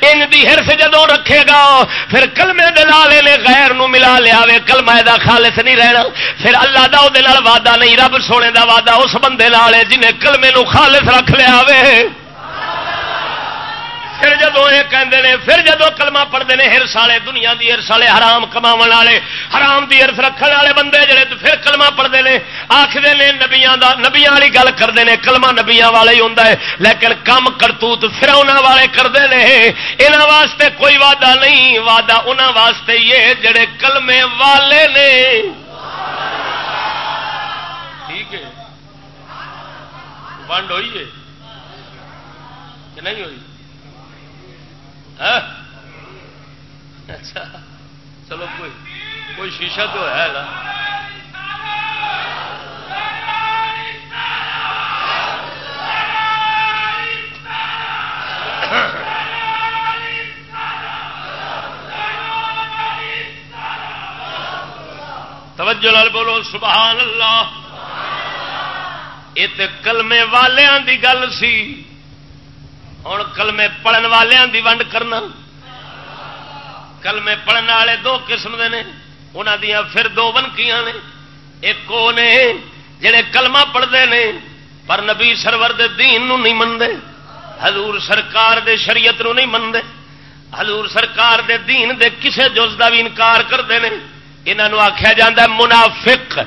ان دی ہرس جدوں رکھے گا، پھر کلمے دے لالے نے غیر نو ملا لیا وے۔ کلمہ دا خالص نہیں رہنا۔ پھر اللہ دا او دے وعدہ نہیں، رب سونے دا وعدہ اس بندے نال ہے جنے کلمے نو خالص رکھ لیا وے۔ پھر جدو یہ کہتے پھر جدو کلمہ پڑھتے ہیں ہرس والے، دنیا کی ہرس والے، حرام کما والے، حرام کی ہرس رکھنے والے بندے جڑے پھر کلمہ پڑھتے ہیں آخر نے نبیا نبیا والی گل کرتے ہیں کلمہ نبیا والا ہی ہوں لیکن کم کرتوت فراؤنا والے کرتے ہیں یہاں واسطے کوئی وعدہ نہیں، وعدہ انہوں واسطے یہ جڑے کلمے والے نے۔ ٹھیک ہے۔ ونڈ ہوئی ہے کہ نہیں ہوئی؟ ہاں؟ اچھا چلو، کوئی کوئی شیشہ تو ہے نا۔ توجہ لال بولو، سبحان اللہ۔ یہ کلمے والوں کی گل سی۔ ہوں کلمے پڑھن والوں کی ونڈ کرنا کلمے پڑھنے والے دو قسم کے انہوں دیا پھر دو بنکیاں نے ایک وہ نے جڑے کلمہ پڑھتے ہیں پر نبی سرور دے دین نو نہیں منتے حضور سرکار دے شریعت نو نہیں منتے حضور سرکار دے دین دے کسے جز کا بھی انکار کرتے ہیں یہاں آخیا جا منافق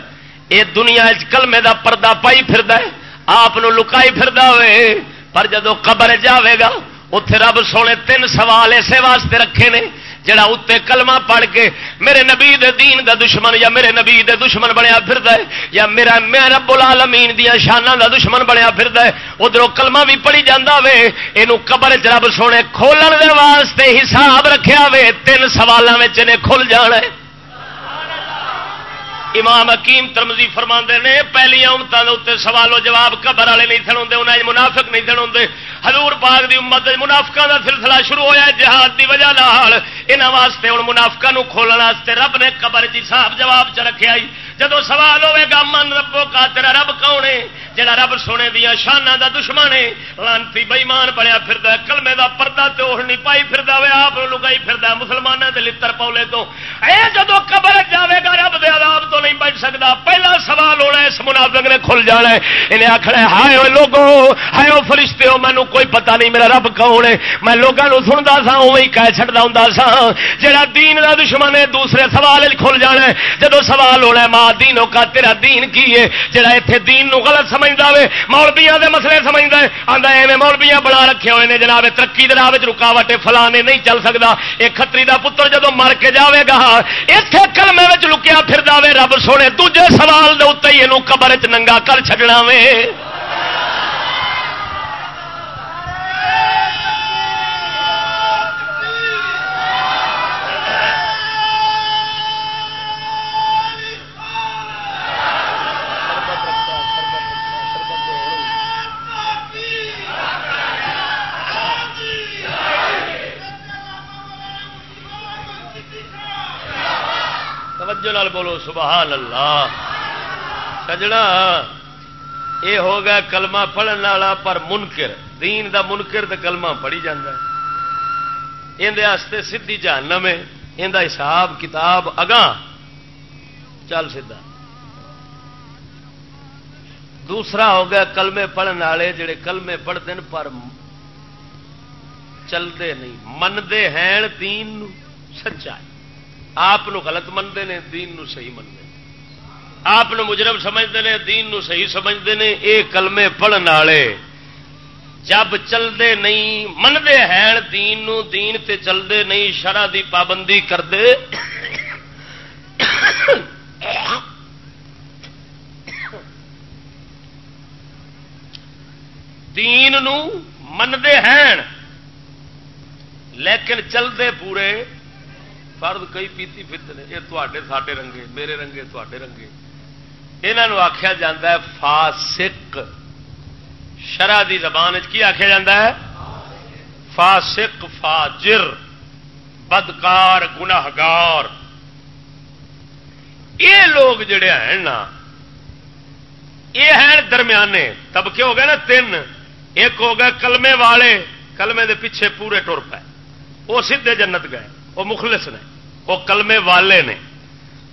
یہ دنیا کلمے دا پردہ پائی پھر آپ لکائی پھر ہوئے پر جدو قبر جاوے گا اتے رب سونے تین سوال اسے واسطے رکھے نے، جڑا اتنے کلمہ پڑھ کے میرے نبی دے دین دا دشمن یا میرے نبی دے دشمن بنیا پھر یا میرا میں رب العالمین دیا شانہ دا دشمن بنیا پھر ادھر کلمہ بھی پڑھی جانا وے یہ قبر چ رب سونے کھولن دے واسطے حساب رکھیا وے، تین سوالوں میں کھل جانا ہے۔ امام حکیم ترمزی فرما نے پہلی امتوں سوال و جواب قبر والے نہیں سن ہوتے انہیں منافق نہیں سن ہوتے ہزور باغ کی امت منافقہ کا سلسلہ شروع ہوا جہاد کی وجہ یہاں واسطے ہوں منافقہ کھولنے رب نے قبر چ صاف جواب چ رکھے آئی جدو سوال ہوے گا، من ربو کا تیرا رب کون ہے؟ جڑا رب سونے دیا شانہ دا دشمن ہے۔ لانتی بئیمان بنیا پھر کلمے دا پردہ تے اوڑھنی پائی پھر ہوے آپ لگائی پھر مسلمانوں دے لتر پولے تو۔ اے جدو قبر جاوے گا، رب دے عذاب تو نہیں بچ سکتا۔ پہلا سوال ہونا اس منافق نے کھل جانا ہے۔ انہیں آخر ہائے وہ لوگو، ہائے وہ فرشتے ہو مینو کوئی پتہ نہیں، میرا رب کون ہے؟ میں لوگوں سنتا سا اوی کہہ چڑتا ہوں سا جہاں دین کا دشمن ہے، دوسرے سوال کھل جانا ہے۔ جدو سوال ہونا ماں دینوں کا تیرا دین کی ہے؟ جہاں اتنے دین نو غلط سمجھتا ہے مولبیاں دے مسئلے سمجھتا ہے۔ آتا ایویں مولبیاں بنا رکھے ہوئے ہیں جناب، ترقی دے رکاوٹ فلانے نہیں چل سکتا یہ کتری کا پتر جدو مر کے جاوے گا اتنے کلمے لکیا پھر دے رب سونے دوجے سوال دے اتنے ہی یہ قبر چ ننگا کر چڈنا وے۔ نال بولو، سبحان اللہ۔ سجنا، یہ ہو گیا کلمہ پڑھنے والا پر منکر۔ دین دا منکر تو کلمہ پڑھی جانا اندر سیدھی جہنم ہے۔ یہ حساب کتاب اگاں۔ چل سا دوسرا ہو گیا کلمے پڑھنے والے جڑے کلمے پڑھتے ہیں پر چلتے نہیں۔ منتے ہیں دین سچائی۔ آپ غلط منتے ہیں دین نو صحیح منتے آپ مجرم سمجھتے ہیں دین نو صحیح سمجھتے ہیں یہ کلمے پڑھن والے، جب چلتے نہیں منگے ہیں دین نو، دین تے چلتے نہیں، شرح دی پابندی کرتے دین نو منگے ہیں، لیکن چلتے پورے فرد کئی پیتی فیتے یہ تے ساڈے رنگے، میرے رنگے تے رنگے۔ یہاں آخیا جا فاسق۔ شرح دی زبان کی آخیا جا فاسق، فاجر، بدکار، گناہگار۔ یہ لوگ جڑے ہیں نا، یہ ہیں درمیانے۔ طبقے ہو گئے نا تین۔ ایک ہو گئے کلمے والے، کلمے دے پیچھے پورے ٹر پے وہ سیدے جنت گئے، وہ مخلص نے۔ وہ کلمے والے نے۔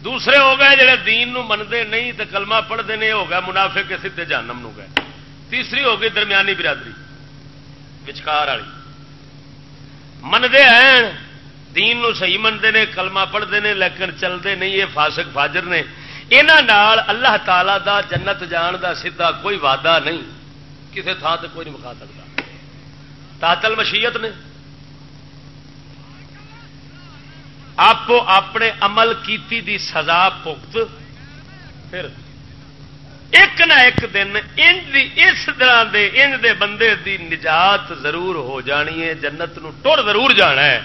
دوسرے ہو گئے جڑے دین نو منتے نہیں تو کلمہ پڑھتے ہیں ہو گیا منافع کے سیدے جانم نو گئے۔ تیسری ہو گئی درمیانی برادری، وچکار والی۔ منگے ہیں، دین نو صحیح منتے ہیں کلمہ پڑھتے ہیں لیکن چلتے نہیں، یہ فاسق فاجر نے۔ یہاں اللہ تعالی دا جنت جان دا سیدھا کوئی وعدہ نہیں کسی تھان سے کوئی نہیں مکا سکتا۔ تاطل مشیت نے۔ آپ اپنے عمل کیتی دی سزا پخت پھر ایک نہ ایک دن اس طرح دے انج دے بندے دی نجات ضرور ہو جانی ہے، جنت نو ٹر ضرور جانا ہے۔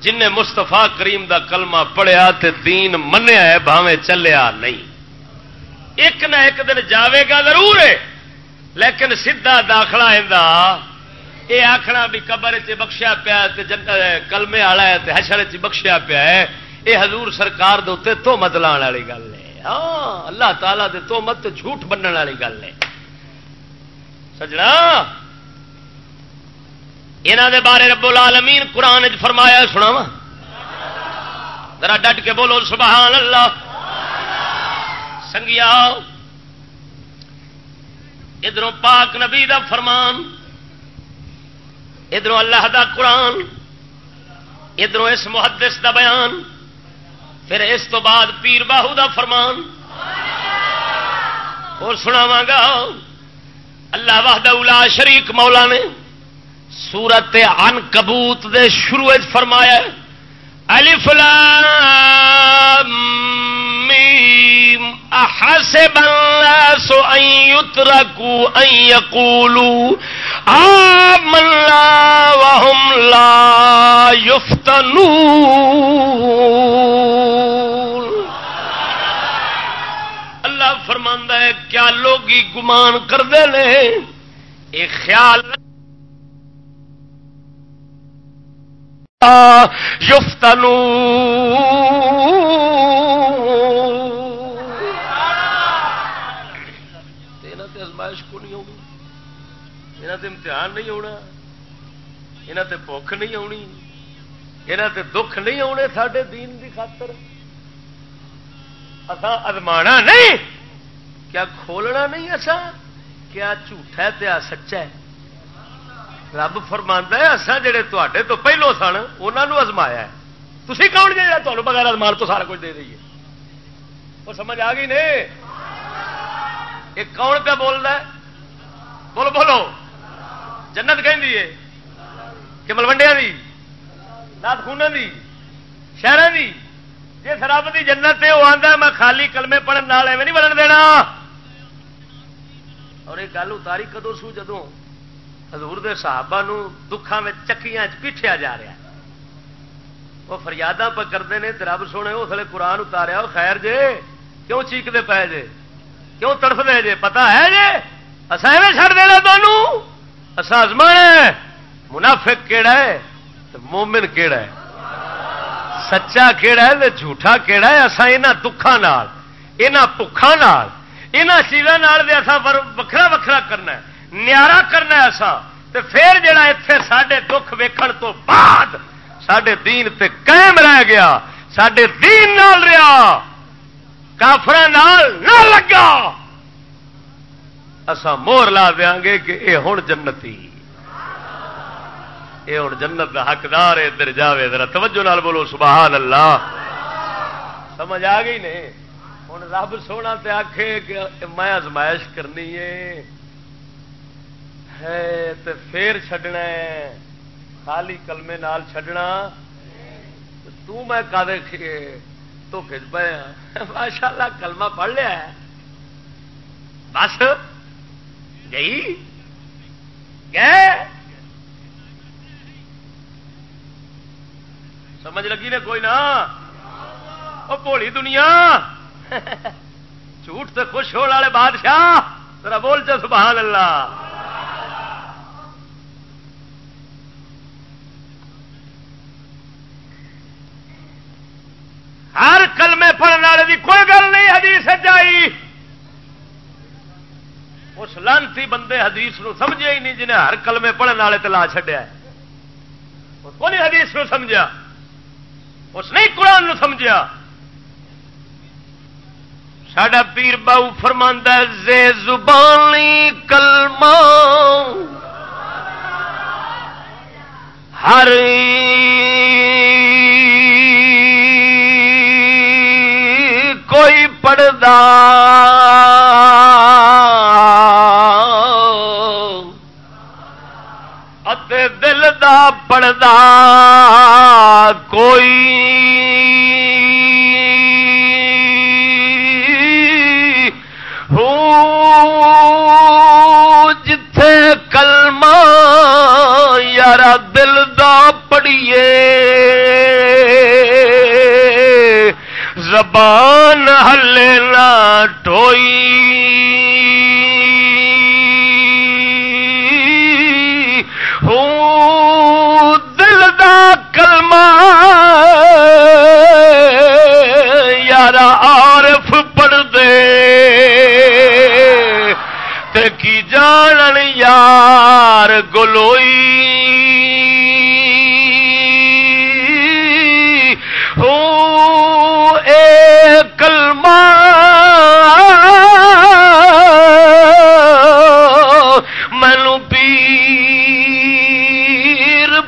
جن مستفا کریم دا کلمہ پڑھیا تے دین منیا ہے بھاوے چلیا نہیں۔ ایک نہ ایک دن جاوے گا ضرور ہے، لیکن سیدھا داخلہ یہ آخنا بھی قبر چ بخشیا پیا کلمے والا ہے حشر چ بخشیا پیا ہے۔ یہ حضور سرکار دے تو مت لان والی گل ہے۔ ہاں اللہ تعالی دے تو مت جھوٹ بننے والی گل ہے۔ سجنا؟ یہاں دے بارے رب العالمین قرآن چ فرمایا سنا وا ذرا ڈٹ کے بولو، سبحان اللہ۔ سنگیا ادھر پاک نبی دا فرمان ادھر اللہ دا قرآن، ادھر اس محدث دا بیان، پھر اس تو بعد پیر باہو دا فرمان۔ اور سناوا گا، اللہ واہد الا شریک مولا نے سورت ان کبوت دے شروع فرمایا الف لام احسب الناس ان يتركوا ان يقولوا آمنا وهم لا يفتنون۔ اللہ فرماندا ہے، کیا لوگ گمان کرتے ہیں یہ خیال یفتنون تے امتحان نہیں ہونا یہاں تے بھوک نہیں آنی یہاں تے دکھ نہیں آنے سڈے دین دی خاطر۔ اصا ازما نہیں۔ کیا کھولنا نہیں اصا کیا جھوٹا ہے تیا سچا ہے؟ رب فرما ہے اصا جڑے تے تو پہلو سن انہوں ازمایا ہے۔ تھی کون جی تمہیں بغیر ازمان تو سارا کچھ دے دئیے وہ سمجھ آ گئی نہیں یہ کون پہ بول رہا ہے؟ بولو بولو۔ جنت کہ کہ ملوڈیا کی رات خون کی شہر کی جس رب کی جنت ہے وہ آتا میں خالی کلمے پڑھن ایویں نہیں بڑھن دینا۔ اور یہ گل اتاری کدو سو جدو حضور دے صحابہ نو دکھان میں چکیاں پیٹھیا جا رہا ہے۔ وہ فریادہ پہ کرتے ہیں رب سونے اس لیے قرآن اتاریا خیر جے، کیوں چیکتے پے جے؟ کیوں تڑف دے جے؟ پتا ہے جے؟ اصا ایویں چڑ دینا تمہوں اصا ازما ہے منافق کیڑا ہے؟ مومن کیڑا ہے؟ سچا کیڑا ہے جھوٹا کیڑا ہے؟ اصا یہاں دکھان یہاں بکھان یہاں چیزوں وکھرا وکھرا کرنا ہے، نیارا کرنا ایسا تو پھر جڑا اتے سڈے دکھ ویکھن تو بعد سڈے دین تے قائم رہ گیا سڈے دین نال رہا۔ کافر نال نہ لگا۔ اسا مور لا دیا گے کہ اے ہوں جنتی۔ اے ہوں جنت کا حقدار ادھر جاوے، ذرا توجہ نال بولو، سبحان اللہ۔ سمجھ آ گئی نہیں ہوں رب سونا تے آخے کہ میں ازمائش کرنی ہے۔ ہے تے پھر چھڈنا ہے۔ خالی کلمے نال چھڈنا۔ تو میں کدے تو کھج پایا۔ ماشاء اللہ کلمہ پڑھ لیا ہے۔ بس۔ جی؟ گئی گئے سمجھ لگی نے کوئی نہ وہ بولی دنیا۔ جھوٹ سے خوش ہونے والے بادشاہ۔ ذرا بول چا سبحان اللہ ہر کلمے پڑھنے والے کی کوئی گل نہیں حدیث جائی اس لانتی بندے حدیث نو سمجھے ہی نہیں جنہیں ہر کلمے پڑھنے والے تلا چڈیا کون حدیث نو سمجھا۔ اس نہیں قرآن نو سمجھا۔ ساڈا پیر باؤ فرماندہ زے زبانی کلمہ ہر کوئی پڑھدا دا پڑھدا کوئی جتھے کلمہ یار دل دا پڑھیے۔ زبان ہلے نہ ٹوئی۔ یار گلوئی مینو پیر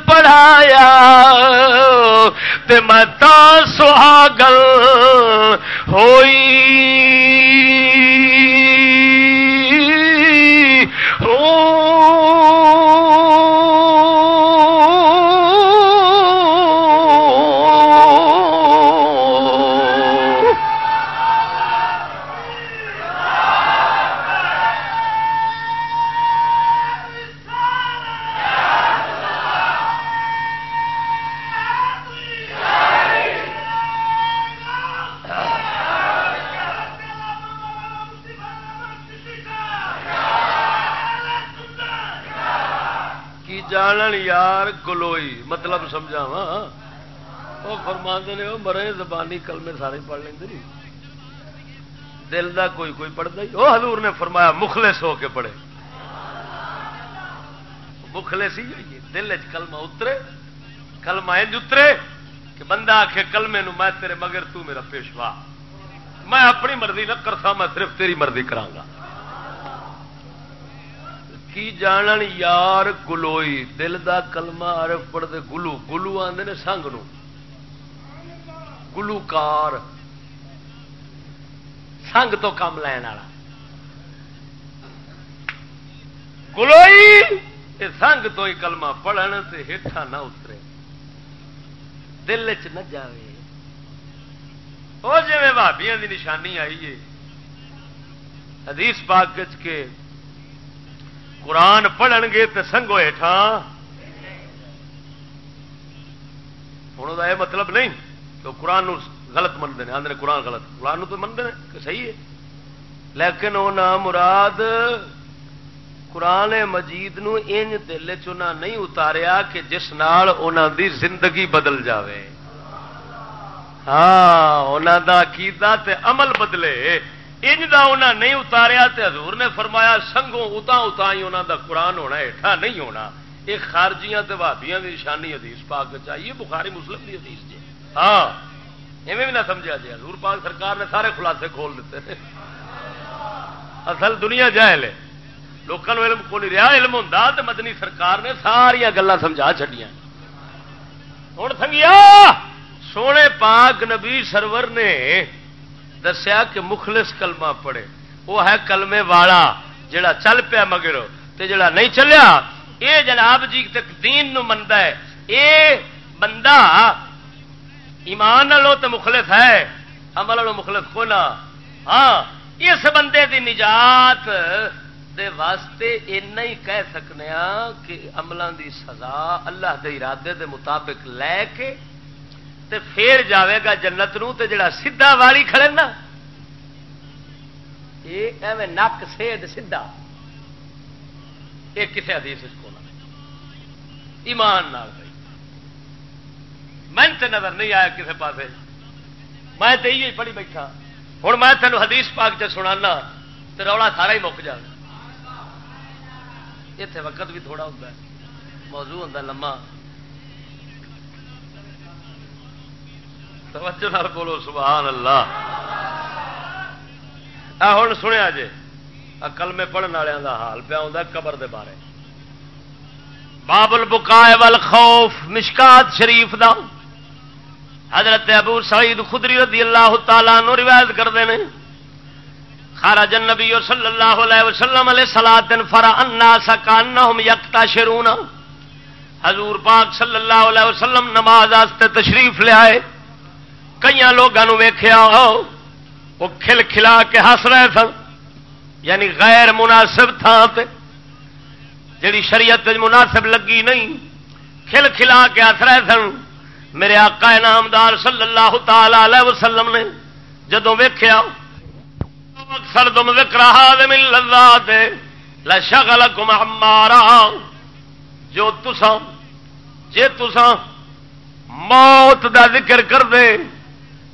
پڑھایا میں تا سہاگل ہوئی۔ گلوئی سمجھا وہ فرما نے، وہ مرے زبانی کلمے سارے پڑھ لیں دل دا کوئی کوئی پڑھتا ہی۔ وہ حضور نے فرمایا، مخلص ہو کے پڑھے۔ مخلے سی ہوئی دل چ کلمہ اترے، کلمہ انج اترے کہ بندہ آخ کلمے نو میں تیرے مگر تو میرا پیشوا۔ میں اپنی مرضی نہ کرتا میں صرف تیری مرضی کرا کی جانن یار گلوئی، دل دا کلمہ عرف پڑھتے گلو گلو آدھے نے سنگ نو۔ گلوکار۔ سنگ تو کم لین والا گلوئی سنگ تو ہی کلمہ پڑھن سے ہیٹھا نہ اترے۔ دل چ نہ جائے وہ جی بھابیا کی نشانی آئی ہے۔ حدیث پاک کے قرآن پڑھن گے تو سنگو ہیٹھا ہوں یہ مطلب نہیں تو قرآن غلط منتے ہیں آدھے قرآن غلط۔ قرآن تو منتے ہیں کہ صحیح ہے۔ لیکن وہ نہ مراد قرآن مجید نو ان دل چنا نہیں اتاریا کہ جس نال دی زندگی بدل جاوے۔ ہاں دا عقیدہ تے عمل بدلے۔ انج دا انہاں نہیں اتاریا تے حضور نے فرمایا، سنگوں اتا اتا ہی انہاں دا قرآن ہونا ہیٹھا نہیں ہونا۔ یہ خارجیاں تے بھابیاں دی نشانی حدیث پاک چاہیے بخاری مسلم دی حدیث جی۔ ہاں ایویں بھی نہ سمجھا جی حضور پاک سرکار نے سارے خلاصے کھول دیتے۔ اصل دنیا جائل ہے۔ لوگوں علم کو نہیں رہا علم ہوں تو مدنی سرکار نے ساریا گلان سمجھا چڈیا ہوں سنگیا، سونے پاک نبی سرور نے دسیا کہ مخلص کلمہ پڑے وہ ہے کلمے والا جڑا چل پیا مگر تے جڑا نہیں چلیا۔ اے جناب جی تک دین نو منتا ہے۔ اے بندہ ایمان لو تو مخلف ہے۔ عمل لو مخلف کو نہ ہاں اس بندے دی نجات دے واسطے اینا ہی کہہ سکنے کہ عملوں دی سزا اللہ دے ارادے دے مطابق لے کے تے پھر جاوے گا جنت نو تے جڑا سیدھا والی کھڑے نا، یہ ایویں نک سید سیدھا۔ یہ کسی حدیث کو ایمان نال میں نظر نہیں آیا کسی پاس میں تو یہ پڑھی بیٹھا۔ ہوں میں تینوں حدیث پاک چ سنا تو رولا سارا ہی مک جائے اتنے وقت بھی تھوڑا ہوتا ہے۔ موضوع ہوتا لما توجہ نال بولو، سبحان اللہ۔ ہوں سنیا جی کلمے پڑھنے والوں کا حال پیا ہوں قبر دے بارے۔ بابل بکائے وال خوف مشکات شریف دا۔ حضرت ابو سعید خدری رضی اللہ تعالیٰ نو روایت کرتے ہیں خارج النبی صلی اللہ علیہ وسلم علیہ سلادن فرا انا سکانہم یکتا شرون حضور پاک صلی اللہ علیہ وسلم نماز آستے تشریف لے آئے۔ کئی لوگوں ویخیا وہ کھل کھلا کے ہس رہے سن یعنی غیر مناسب تھان تے جڑی شریعت مناسب لگی نہیں، کھل کھلا کے ہس رہے سن۔ میرے آقا نامدار صلی اللہ تعالی وسلم نے جدو ویخیا اکثر تم ذکر لشغل گم ہمارا جو تسا جے تسا موت دا ذکر کر دے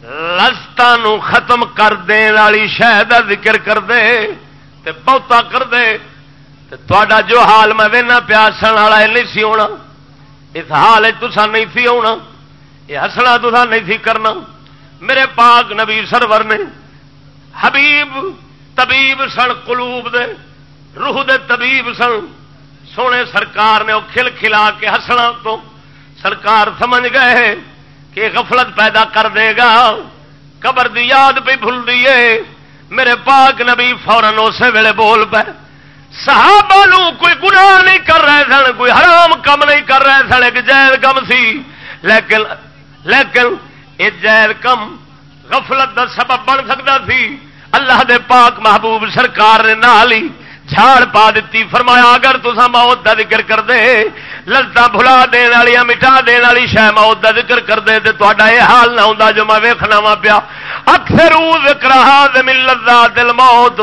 لستا ختم کر دین والی شہ کا ذکر کر دے تے بہتا کر دے تے تا جو حال میں وہنا پیاسن والا نہیں سی ہونا۔ اس حال تسا نہیں سی ہونا۔ یہ ہسنا تو نہیں سی کرنا۔ میرے پاک نبی سرور نے حبیب طبیب سن قلوب دے، روح دے طبیب سن سونے سرکار نے وہ کھل کھلا کے ہسنا تو سرکار سمجھ گئے۔ کہ غفلت پیدا کر دے گا۔ قبر دی یاد پہ بھول دیے میرے پاک نبی فورن اسی ویلے بول پے۔ صحابہ کوئی گناہ نہیں کر رہے سن، کوئی حرام کم نہیں کر رہے سن، ایک جائز کم سی۔ لیکن لیکن یہ جائز کم غفلت کا سبب بن سکتا سی۔ اللہ دے پاک محبوب سرکار نے نال ہی جھاڑ پا دیتی۔ فرمایا، اگر تسا موت کا ذکر کر دے لذتا بھلا دین والی مٹا دین والی شہ موت کا ذکر کر دے تو تا یہ حال نہ ہوتا جو میں ویخنا وا پیا۔ اکثر ذکر ہا من لذات دل موت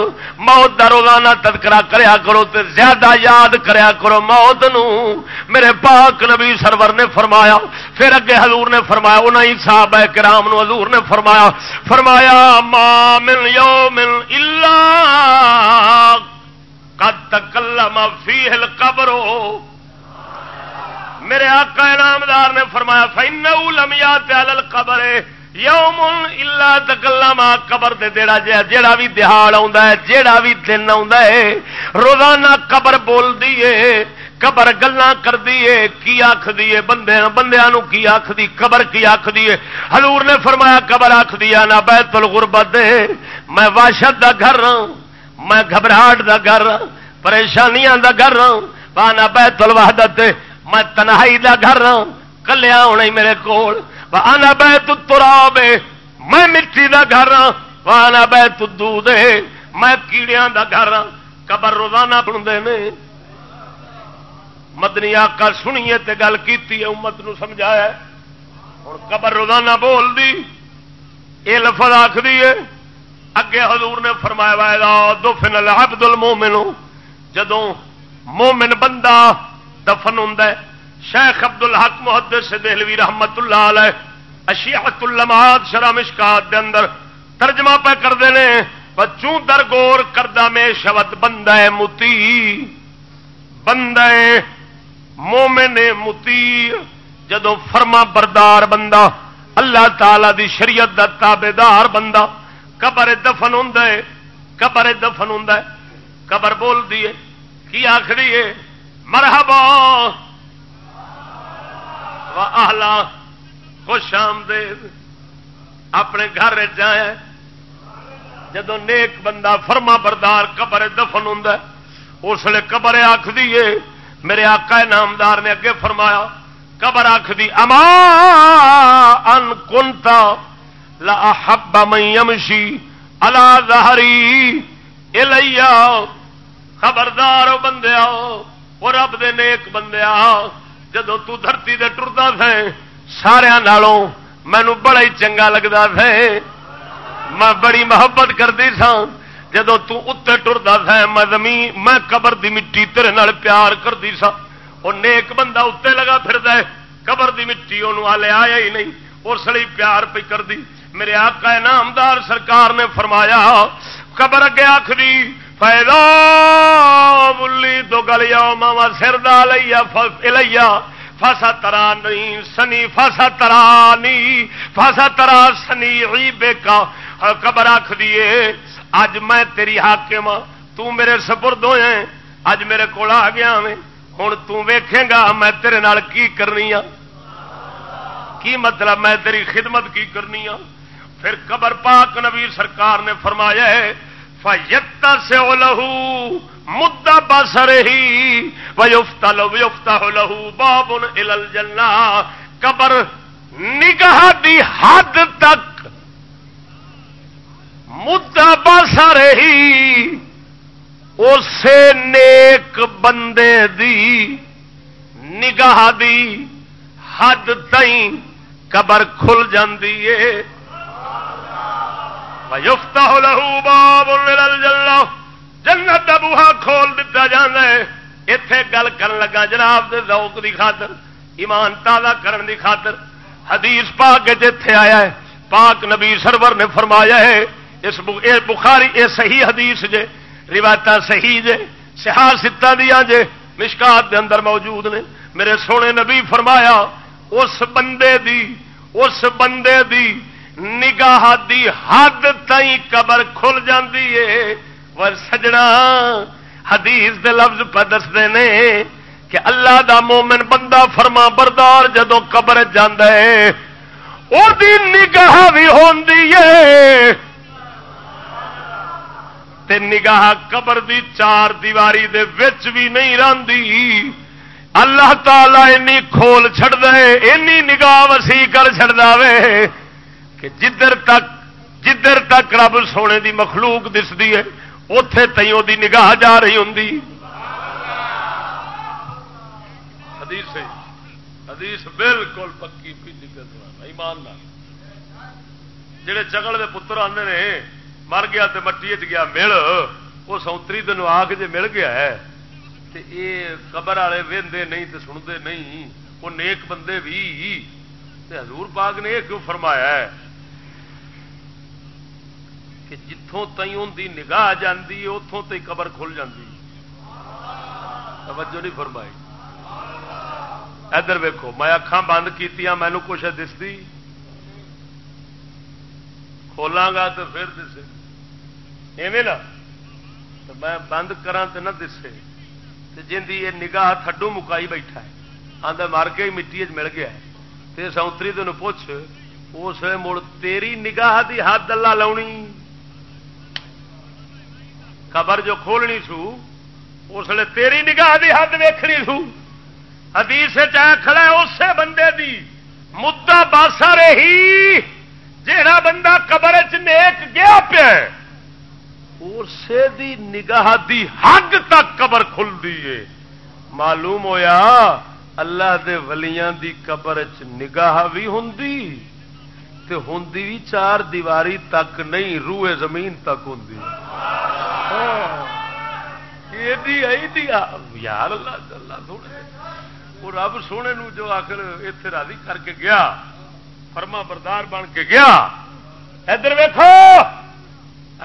موت کا روزانہ تذکرہ کریا کرو تے زیادہ یاد کریا کرو موت نو۔ میرے پاک نبی سرور نے فرمایا، پھر اگے حضور نے فرمایا انہیں صاحب کرام نو حضور نے فرمایا فرمایا، ما من یوم الا قد تکلم فیہ القبر۔ میرے آقا انعامدار نے فرمایا فائن لمیا تل قبر یوم الا تکلما قبر دے دیڑا جے جیڑا بھی دہاڑ آوندا ہے، جیڑا بھی دن آوندا ہے، روزانہ قبر بول دیے قبر گلا کر دیے کی آخ دیے بندے بندیا کی آخ دی، قبر کی آخ دیے حضور نے فرمایا، قبر آخ دیا نہ بیت الغربت دے۔ میں واشد دا گھر رہا میں گھبراہٹ دا گھر رہا پریشانیاں دا گھر رہا پانا بیت الوحدت میں تنہائی دا گھر رہا کلیا ہونا میرے کول۔ وانا بیت التراب میں مٹی دا گھر رہا وانا بیت الدودھ میں کیڑیاں دا گھر رہا قبر روزانہ بنتے ہیں۔ مدنی آقا سنیے تے گل کی امت نو سمجھایا ہوں قبر روزانہ بول دی۔ یہ لفظ آخری ہے۔ اگے حضور نے فرمایا وا دفن العبد المومن جدو مومن بندہ دفن ہوں شیخ ابد الحق محدث دہلوی رحمت اللہ علیہ اشیحت اللمات شرامشکات دے اندر ترجمہ پہ کرتے ہیں بچوں درگور کردہ میں شبت بندہ متی بندہ مومن متی جدو فرما بردار بندہ، اللہ تعالی دی شریعت دا تابے دار بندہ۔ قبر دفن ہوں قبر دفن ہوں قبر بول دیے کی آخری ہے؟ مرحبا۔ آہلا خوش آمدید۔ اپنے گھر جائے جدو نیک بندہ فرما بردار قبر دفن ہوں اس لیے قبر آخ دیے میرے آقا نامدار نے اگے فرمایا، قبر آخ دی اما ان کنتا لا حبا میمشی الا ظہری الیا خبردار بندے وہ رب دے نیک بندے جدو تو دھرتی دے ٹرتا تھے سارا نالوں مینو بڑا ہی چنگا لگتا تھے۔ میں بڑی محبت کرتی سا، جدو تے ٹرتا تھا میں زمین، میں قبر دی مٹی تیرے نال پیار کرتی سا۔ وہ نیک بندہ اتنے لگا پھر قبر دی مٹی وہ آیا ہی نہیں، اس لیے پیار پہ کر دی میرے آقا نامدار سرکار نے فرمایا، قبر اگے آخری فائدہ بلی تو گلیا ماوا سر دیا فاسا ترا نہیں سنی فاسا ترا نہیں فاسا ترا سنی بے کا قبر آخ دیے اج میں تیری حاکم ہاں، تو میرے سپرد ہوئے اج میرے کو آ گیا میں ہوں تیکھے گا میں تیرے نال کی کرنی ہوں کی مطلب میں تیری خدمت کی کرنی ہوں پھر قبر پاک نبی سرکار نے فرمایا ہے فیتا سے لہو مدا بسر ہی وفتا لو وفتا لہو بابن ال جنا قبر نگاہ دی حد تک مدا باسا رہی اسے نیک بندے دی نگاہ دی حد تئی قبر کھل جاندی ہے۔ یفتا لہو باب جلا جنت کا بوہا کھول دتا جانا ہے۔ اتے گل کر لگا جناب دے ذوق دی خاطر، ایمان تازہ کرن دی خاطر۔ حدیث پاک جتھے آیا ہے، پاک نبی سرور نے فرمایا ہے۔ اس بخاری یہ صحیح حدیث جے روایت صحیح جے سہا ستا دیا جے، مشکات دے اندر موجود نے۔ میرے سونے نبی فرمایا، اس بندے دی اس بندے دی نگاہ دی حد تئی قبر کھل جاندی ہے۔ ور سجنا حدیث دے لفظ پہ دستے نے کہ اللہ دا مومن بندہ فرما بردار جدو قبر جاندے اور دی نگاہ بھی ہوندی ہے۔ تے نگاہ قبر دی چار دیواری دے وچ بھی نہیں راندی۔ اللہ تعالی اینی کھول چھڑ دے اینی نگاہ وسیع کر چھڑ دے کہ جدھر تک جدھر تک رب سونے دی مخلوق دستی ہے اتے تئیوں دی نگاہ جا رہی ہوں حدیث حدیث بالکل پکی ایمان جڑے چگل دے پتر آنے نے، مر گیا تو مٹی گیا، مل۔ وہ سونتری دن آ کے جی مل گیا ہے یہ قبر والے وہدے نہیں تو سنتے نہیں وہ نیک بندے بھی۔ حضور پاک نے یہ کیوں فرمایا ہے کہ جتوں تھی ان کی نگاہ جاتی اتوں تی قبر کھل جاتی توجہ نہیں فرمائی۔ ادھر ویکو میں اکھان بند کی مینو کچھ دستی۔ کھولاں گا تو پھر دسے۔ ایویں نا تو میں بند کرا تو نہ دسے۔ جن کی یہ نگاہ تھڈو مکائی بیٹھا ہے آدھا مر کے مٹی مل گیا تو سونتری تین پوچھ، اس مڑ تیری نگاہ دی حد اللہ لاؤنی۔ خبر جو کھولنی سو، اس لیے تیری نگاہ دی حد ویخنی سو۔ حدیث چاہ کھڑا اسی بندے دی مدعا باسا رہی جہاں بندہ قبر چ نیک گیا پیا اسے دی نگاہ دی حد تک قبر کھل ہے۔ معلوم ہویا، اللہ دے ولیاں دی قبر چ نگاہ بھی ہوں تے ہوں بھی چار دیواری تک نہیں روئے زمین تک ہوں ہاں، یار اللہ اللہ تھوڑے وہ رب سونے نو جو آخر اتنے راضی کر کے گیا، فرما بردار بن کے گیا۔ ادھر ویکو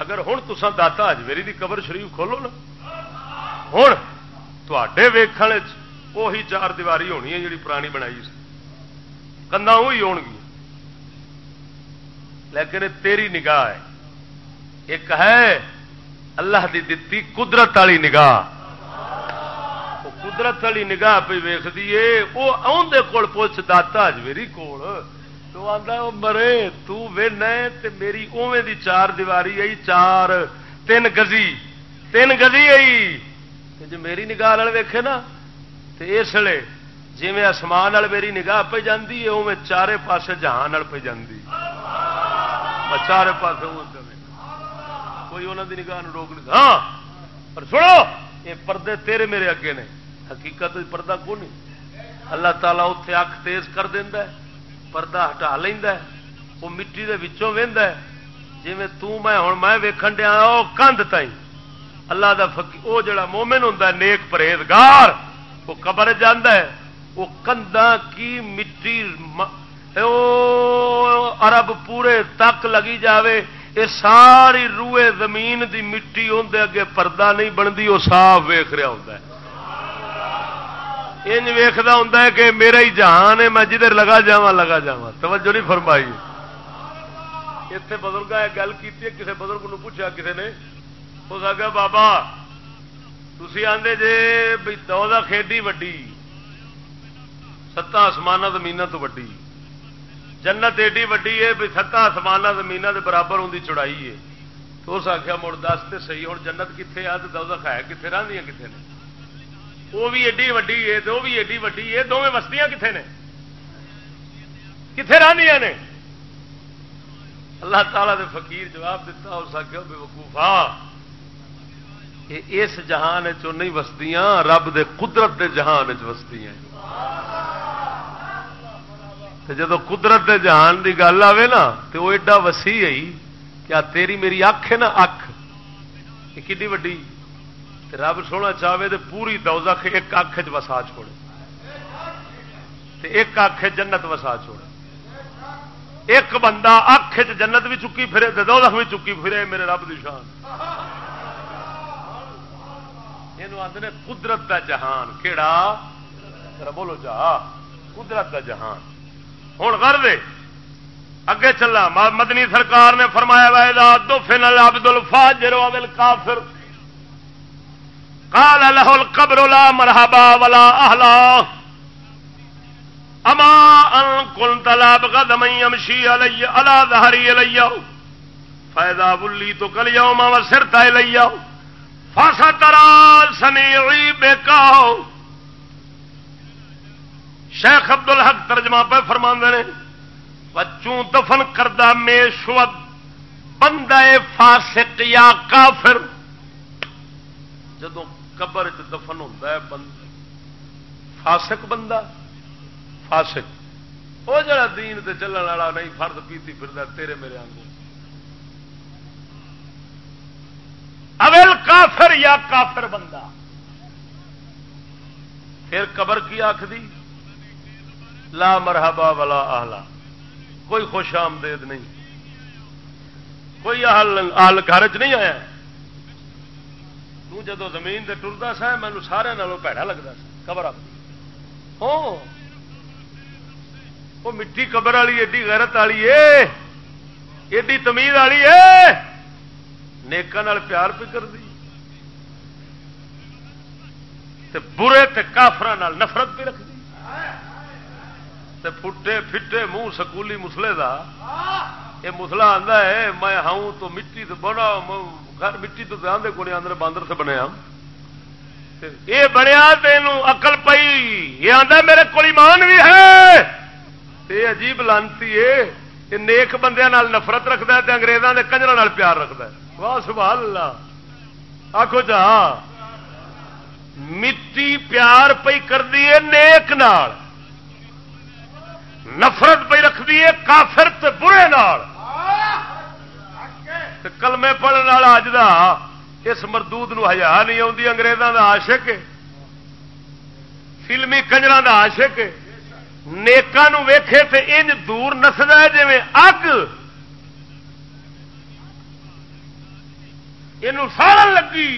اگر ہوں تسان داتا اجمیری دی قبر شریف کھولو نا۔ ہوں تے ویخ وہی چار دیواری ہونی ہے جی پرانی بنائی کندا وہی ہو لیکن تیری نگاہ ہے۔ ایک ہے اللہ دی دتی قدرت والی نگاہ۔ قدرت والی نگاہ پہ ویختی ہے، وہ آدھے کول پوچھ دتا اجمیری کول۔ تو آتا وہ مرے تے میری اوے دی چار دیواری آئی، چار، تین گزی تین گزی آئی۔ جو میری نگاہ والے ویکھے نا تو اس لیے جی میں آسمان میری نگاہ پہ جاتی ہے اوے چارے پاسے جہان پہ جاتی چارے پاس کوئی انہوں دی نگاہ روک نہیں ہاں پر سنو، یہ پردے تیرے میرے اگے نے۔ حقیقت پردہ کو نہیں اللہ تعالیٰ اتے اکھ تیز کر دینا پردہ ہٹا لینا وہ مٹی دے وچوں وہدا جی میں ہوں میں ویکھن دیا ہاں، وہ کندھ تھی اللہ دا فقی وہ جڑا مومن ہوں نیک پرہیزگار وہ قبر جانا ہے وہ کندھا کی مٹی عرب پورے تک لگی جاوے یہ ساری روئے زمین دی مٹی اندر اگے پردہ نہیں بنتی وہ صاف ویخ رہا ہوں ان ویختا ہوں کہ میرا ہی جہان ہے میں جدھر لگا جا لگا جا توجہ نہیں فرمائی اتنے بزرگ گل کی کسی بزرگ نو پوچھا کسی نے ہو سکا بابا تھی آدھے جی بھائی تو کھیڈی وڈی ستان آسمان زمین تو وڈی جنت ایڈی وڈی ہے بھی ستان آسمان زمین کے برابر ان کی چڑائی ہے۔ تو اس آخیا مڑ دس تو سی ہوں جنت کتنے آ تو ہے کتنے رہی کتنے نے؟ وہ بھی ایڈی وڈی ہے تو وہ بھی ایڈی وڈی ہے دونوں وسطیاں کتنے نے؟ کتنے رہی نے؟ اللہ تعالیٰ دے فقیر جواب دیتا اس آخیا بے وقوفا ہاں۔ اس جہان چ نہیں وسدیاں رب دے قدرت دے جہان چ وسدیاں چستی جدو قدرت دے جہان دی گل آئے نا تو وہ ایڈا وسیع ہے کیا تیری میری اکھ ہے نا اکھ۔ یہ کھی وڈی؟ رب سونا چاہے تو پوری دوزخ ایک اکھ چ وسا چھوڑے۔ ایک اکھ جنت وسا چھوڑے۔ ایک بندہ اکھ چ جنت بھی چکی پھرے دوزخ بھی چکی پھرے میرے رب دی شان۔ یہ آدھے قدرت کا جہان۔ کہڑا بولو جا۔ قدرت کا جہان۔ ہوں کر دے اگے چلا۔ مدنی سرکار نے فرمایا وا دو فن ابد الفاجر کافر قال له القبر لا مرحبا ولا اهلا اما ان كنت لا بغض من يمشي علي على ظهري الي فاذا وليت كل يوم وسرت الي فسترى سميعي بك شیخ ابد الحق ترجمہ پہ فرما نے، بچوں دفن کردہ میں شوت بندہ فاسق یا کافر۔ جدو قبر چ دفن ہوتا ہے بند فاسق بندہ، فاسق۔ وہ جڑا دین تے چلن والا نہیں، فرد پیتی پھر تیرے میرے آنگوں۔ اویل کافر یا کافر بندہ۔ پھر قبر کی آخری لا مرحبا ولا آلہ کوئی خوش آمدید نہیں۔ کوئی آل گھر چ نہیں آیا۔ جدو زمین سے ٹرتا سا مینو سارے نالوں پیڑا لگتا سا۔ خبر ہو وہ مٹی قبر والی، ایڈی غیرت والی ہے ایڈی تمیز والی ہے نیکا پیار پہ کر دی۔ تے برے تے کافر نفرت بھی رکھ دی تے پھٹے پھٹے منہ سکولی مسلے دا۔ یہ مسلا آتا ہے میں ہوں تو مٹی تو بنا گھر مٹی تو دے کو اندر باندر سے بنیا یہ بنیا تین اقل پئی یہ آتا میرے کو ایمان بھی ہے۔ یہ عجیب لانتی ہے یہ نیک بندے نفرت رکھتا ہے اگریزوں کے کنجر پیار رکھتا ہے۔ واہ سبحان اللہ آخو جا مٹی پیار پی کر ہے نیک نال۔ نفرت پہ رکھتی ہے کافر تے برے نال۔ کلمے پڑھنے والا اج دا اس مردود نو ہزار نہیں آتی انگریزوں کا آشک فلمی کنجر کا آشک نیکا ویخے تے انج دور نسد ہے جی اگ۔ یہ سارن لگی۔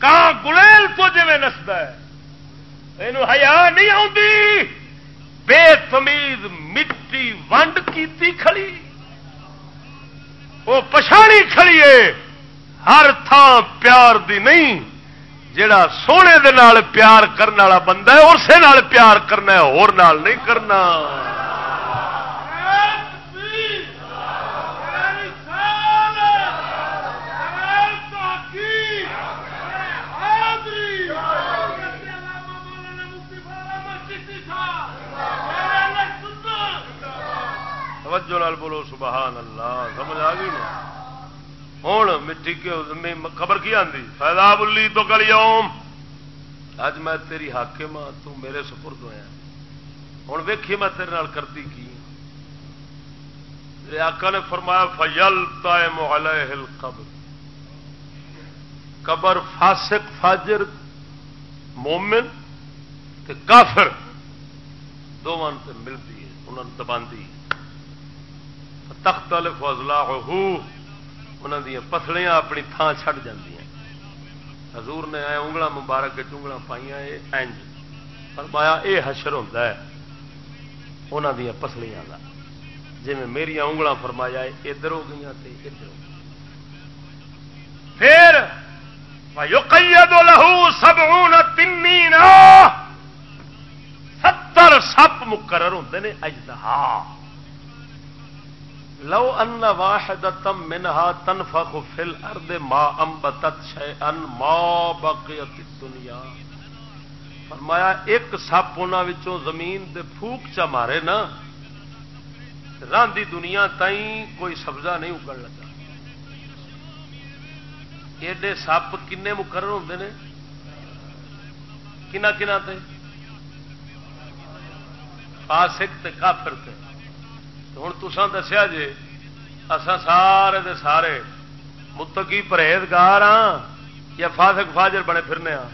کان گلیل تو جی نسد ہے۔ یہ ہزار نہیں آتی بے تمیز مٹی ونڈ کی کھڑی وہ پچھاڑی کھڑیے ہر تھان پیار دی نہیں جڑا سونے دے نال پیار کرنے والا بندہ ہے اسے پیار کرنا ہے اور نال نہیں کرنا سبحان اللہ، سمجھ آ گئی نا؟ ہوں مٹی کے خبر کی آتی فائدہ بلی تو کلیوم اج میں تیری حاکم ہاں تو میرے سپرد ہوا ہوں ویکھی میں تیرے نال کرتی کی۔ آقا نے فرمایا فجل تائم علیہ القبر۔ قبر فاسق، فاجر، مومن تے کافر دونوں ملتی ہے انہوں نے دباندی تخت فضلہ انہوں دیا پتلیاں اپنی تھان چھڑ جاندیاں۔ حضور نے اے انگل مبارک چونگل پائیا اینج۔ فرمایا، اے حشر ہوتا ہے انہوں دیا پسلیاں کا جی میری انگل فرمایا ادھر ہو گئی ادھر ہو پھر لہو سب تین ستر سپ مقرر ہوتے ہیں اجدہا۔ لو ان واحد تم منہا تنفق فل ارد ما امبتت شے ان ما بقیت دنیا فرمایا، ایک سپ انہوں زمین دے پھوک چا مارے نا، راندی دنیا تائیں کوئی سبزہ نہیں اگن لگا۔ ایڈے سپ کن مقرر ہوتے ہیں کنا کنا تے؟ فاسق تے کافر تے۔ ہوں تسان دسیا جی اسان سارے دے سارے متقی پرہیزگار ہاں یا فاسق فاجر بنے پھرنے ہاں۔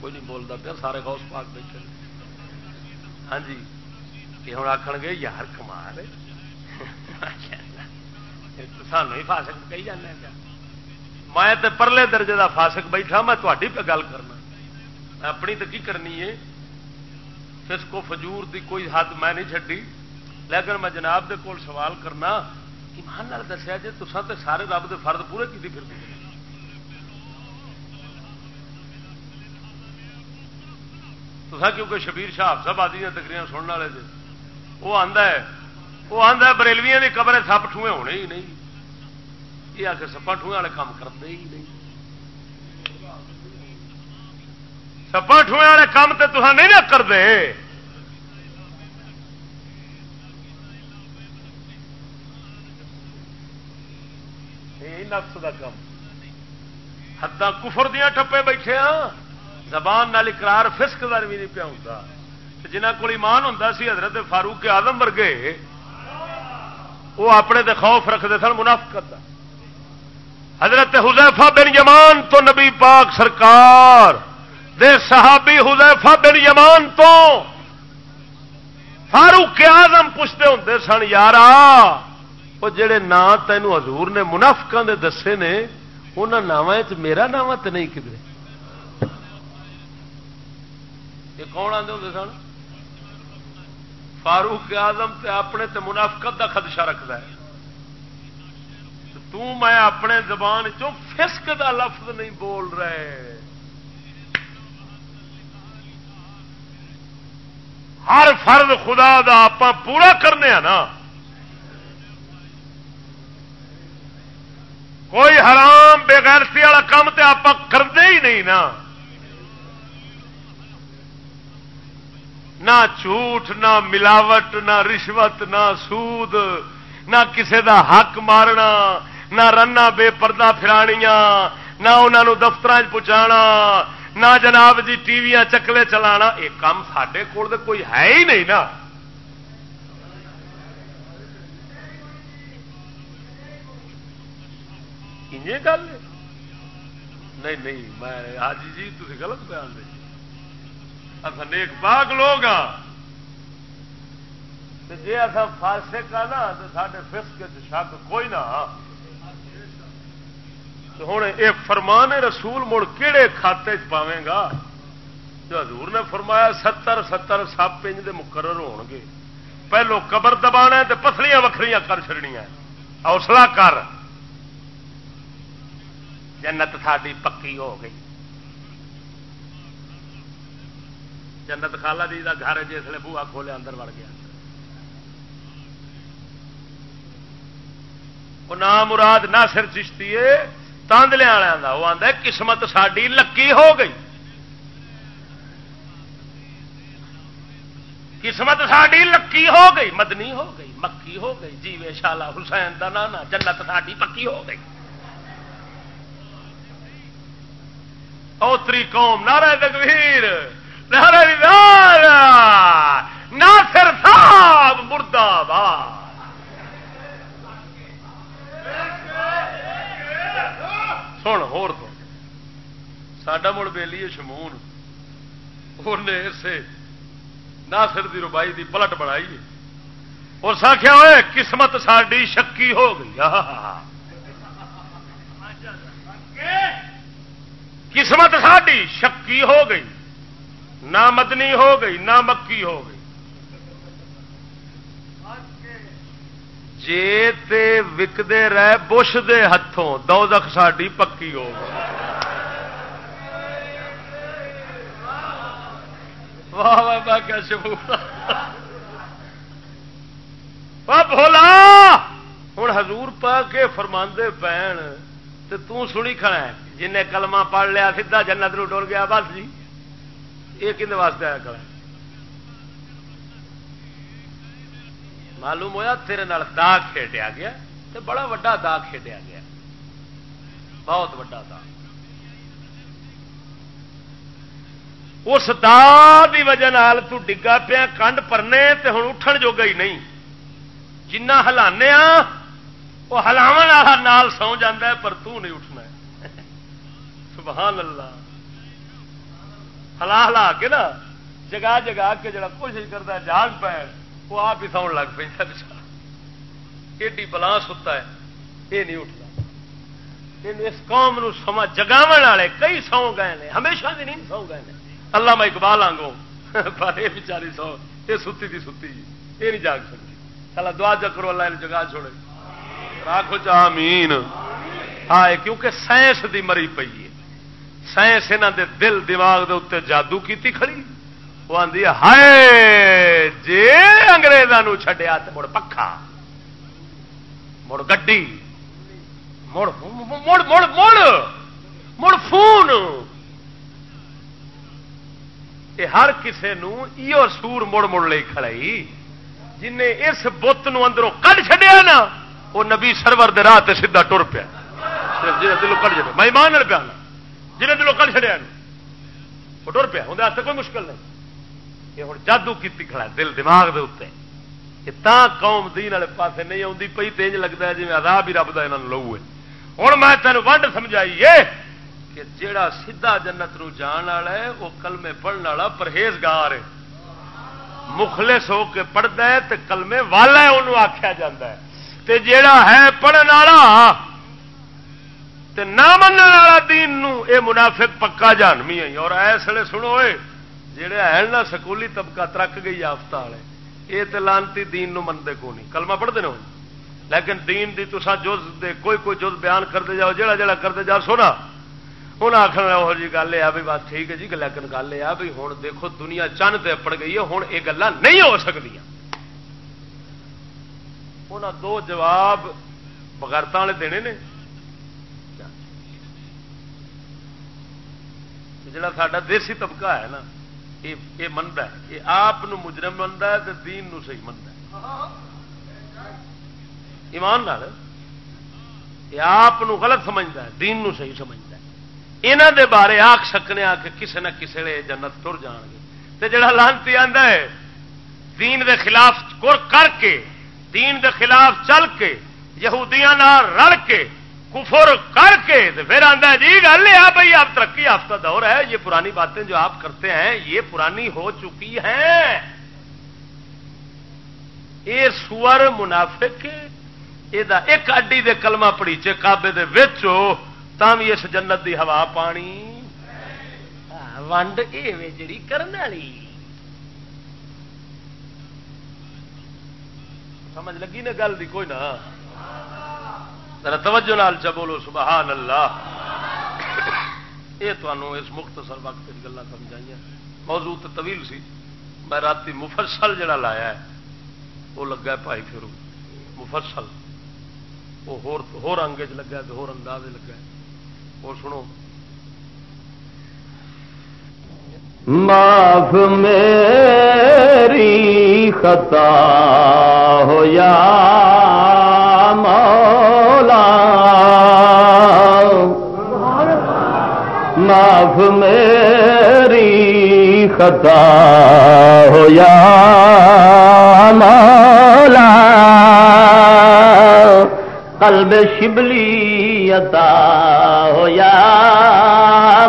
کوئی نہیں بولتا پیا، سارے غوث پاک بیٹھے ہاں جی یہ ہوں آخر گے، یار کمال سانو ہی فاسق کہی جانا پیا میں پرلے درجے دا فاسق بیٹھا، میں تھی پہ گل کرنا۔ اپنی تو کی کرنی ہے؟ فس فجور دی کوئی حد میں نہیں چڈی لیکن میں جناب دے کول سوال کرنا، ایمان نال دسیا جی تو سارے رب دے فرد پورے کی پھر تصا کیونکہ شبیر شاہ سب آدی تکریاں سننے والے جی وہ آتا ہے، وہ آتا ہے بریلویاں کی قبر سپ ٹوئے ہونے ہی نہیں۔ یہ آ کے سپا ٹوئے والے کام کرتے ہی نہیں۔ سپا ٹوئے والے کام تو تصا نہیں نہ کرتے۔ نفس کا کام حداں کفر دیا ٹپے بیٹھے ہاں زبان نال اقرار فسک دار بھی نہیں پیا ہوں جنہ کو ایمان ہوں سی حضرت فاروق آدم ورگے وہ اپنے دے خوف رکھتے سن منافقت حضرت حذیفہ بن یمان تو نبی پاک سرکار دے صحابی حذیفہ بن یمان تو فاروق آزم پوچھتے ہوں سن یار وہ جڑے نا تینوں حضور نے منافقہ دے دسے نے انہوں ناواں میرا ناواں تو نہیں کدھر یہ کون آتے ہوں سن؟ فاروق آزم تے اپنے تے منافقت کا خدشہ رکھتا ہے۔ تو میں اپنے زبان چو فسک دا لفظ نہیں بول رہے۔ ہر فرد خدا دا آپ پورا کرنے نا۔ کوئی حرام بےغیرتی والا کام تو آپ کرتے ہی نہیں نا۔ نہ جھوٹ، نہ ملاوٹ، نہ رشوت، نہ سود، نہ کسے دا حق مارنا، نہ رنا بے پردہ فرانیاں نہ انہوں دفتر پہنچا نہ جناب جی ٹی وی چکلے چلا یہ کام سڈے کول کوئی ہے ہی نہیں نا گل نہیں نہیں میں حاجی جی تھی غلط بیان دے اصل نیک پاک لوگ ہاں جی اصا فاسک آ نا تو سارے فسک شک کوئی نہ ہوں یہ فرمان رسول مڑ کہڑے کھاتے پاوے گا؟ جو حضور نے فرمایا ستر ستر سپ انج دے مقرر ہو گے۔ پہلو قبر دبا تو پتلیاں وکری کر چڑنیا حوصلہ کر۔ جنت ساری پکی ہو گئی۔ جنت خالہ جی کا گھر جسے بوا کھولے اندر وڑ گیا۔ وہ نام مراد نہ سر چشتی ہے۔ تاندلے والوں وہ آتا قسمت ساری لکی ہو گئی۔ قسمت ساری لکی ہو گئی، مدنی ہو گئی، مکی ہو گئی جیوے شالا حسین کا نانا، جنت ساری پکی ہو گئی۔ اوتری قوم نارا دگویر ناصر صاحب۔ سن ہو ساڈا مڑ بےلی شمون انہیں اسے ناصر دی ربائی دی پلٹ بنائی اور ساکھیا ہوئے قسمت ساری شکی ہو گئی قسمت ساری شکی ہو گئی نہ مدنی ہو گئی نہ مکی ہو گئی جے تے وکدے رہ بش دے ہاتھوں دو دخ ساڈی پکی ہو۔ گئی واہ واہ، کیا شبور بولا ہوں ہزور پا کے فرماندے پین تو تنی کھڑا ہے۔ جن کلمہ پڑھ لیا سیدا جنت رو ڈر گیا، بس جی۔ یہ کھنے واسطے آیا کھڑا معلوم ہوا تیرے نال داغ کھیڈیا گیا تو بڑا وا داغ کھیڈیا گیا۔ بہت وا داغ۔ اس دا کی وجہ ڈگا پیا، کنڈ پرنے تے ہوں اٹھن جو گئی نہیں۔ جنا ہلانے وہ ہلاو والا نال سو جا پر تو نہیں اٹھنا سبحان اللہ۔ ہلا ہلا کے نا، جگا جگا کے جڑا کوشش کرتا جاگ پہ وہ آپ ہی سو لگ پہ ایڈی بلا ستا ہے۔ یہ نہیں اٹھتا۔ اس قوم نو سما جگاو والے کئی سو گئے ہیں ہمیشہ بھی نہیں سو گئے ہیں اللہ میں اقبال آگوں پر یہ بچاری سو یہ ستی تھی ستی۔ جی یہ نہیں جاگ سکتی۔ چلا دعا چکرو اللہ جگا چھوڑے۔ راکھو چامین ہاں کیونکہ سائنس دی مری پی ہے۔ سائنس یہاں دے دل، دماغ دے اتنے جادو کی کھڑی۔ وہ آدھی ہائے جی اگریزوں چڈیا تو مڑ پکھا، مڑ گڈی، مڑ مڑ مڑ مڑ مڑ فون۔ یہ ہر کسی سور مڑ مڑ لے کھڑائی جن اس بت اندروں کھ چڈیا نا وہ نبی سرور دے راہ سیدا ٹر پیا۔ جی دلوں کٹ چڑیا میں مان پیا جنہیں دلوں کٹ چڑیا وہ ٹر پیا، اندر کوئی مشکل نہیں۔ یہ ہوں جادو کی کھڑا دل دماغ دے اتنے تا قوم دین والے پاس نہیں آتی پی تیج لگتا ہے جی آداب ہی رب کا یہاں لو ہے ہوں میں تینوں ونڈ سمجھائیے کہ جیڑا سیدھا جنت نو جان والا ہے وہ کلمے پڑھنے والا پرہیزگار ہے۔ مخلص ہو کے پڑھتا ہے تو کلمے والا ہے انہوں آخیا جا جیڑا ہے پڑھنے والا نہ من والا دین نو اے منافق پکا جانمی آئی اور ایس لیے سنو اے جڑے ہیں نا سکولی طبقہ ترک گئی یافتہ والے یہ تو لانتی دین نو منتے کو نہیں کلمہ پڑھتے ہیں لیکن دین دی تسا جز دے، کوئی کوئی جز بیان کرتے جاؤ جڑا جڑا کرتے جاؤ سونا ہوں آخر وہ جی گل یہ بھی بات ٹھیک ہے جی لیکن گل یہ بھی ہوں دیکھو دنیا چند تے اپڑ گئی ہے ہوں یہ گلا نہیں ہو سکتی انہوں دو جواب بغیرتا والے دینے نے۔ جڑا سا دیسی طبقہ ہے نا یہ منتا ہے. یہ آپ مجرم منتا ہے تو دین نو صحیح منتا ہے. ایمان نال یہ آپ غلط سمجھتا ہے، دین نو صحیح سمجھتا ہے. یہاں دے بارے آخ سکنے آ کے کسی نہ کسی نے جنت تر جان گے. تو جڑا لانتی آتا ہے، دین دے خلاف کر کے، دین دے خلاف چل کے، یہودیاں رل کے کفر کر کے پھر آتا جی گل ہے بھائی آپ ترقی یافتہ دور ہے یہ پرانی باتیں جو آپ کرتے ہیں یہ پرانی ہو چکی ہیں۔ یہ سور منافق یہ ایک اڈی دے کلمہ پڑیچے کابے دے وچو تم اس جنت دی ہوا پانی۔ ونڈ یہ جڑی کرنے والی۔ سمجھ لگی نا گل دی؟ کوئی نہ۔ ذرا توجہ نال چ بولو، سبحان اللہ۔ یہ تمہوں اس مختصر وقت گلا سمجھائی موضوع تو طویل سی۔ میں رات مفصل جڑا لایا ہے، وہ لگا بھائی پھر مفصل۔ وہ ہور انگ چ لگا تو ہور انداز لگا وہ سنو۔ معاف میری خطا ہو یا معاف میری خطا ہو یا مولا، قلب شبلی عطا ہو یا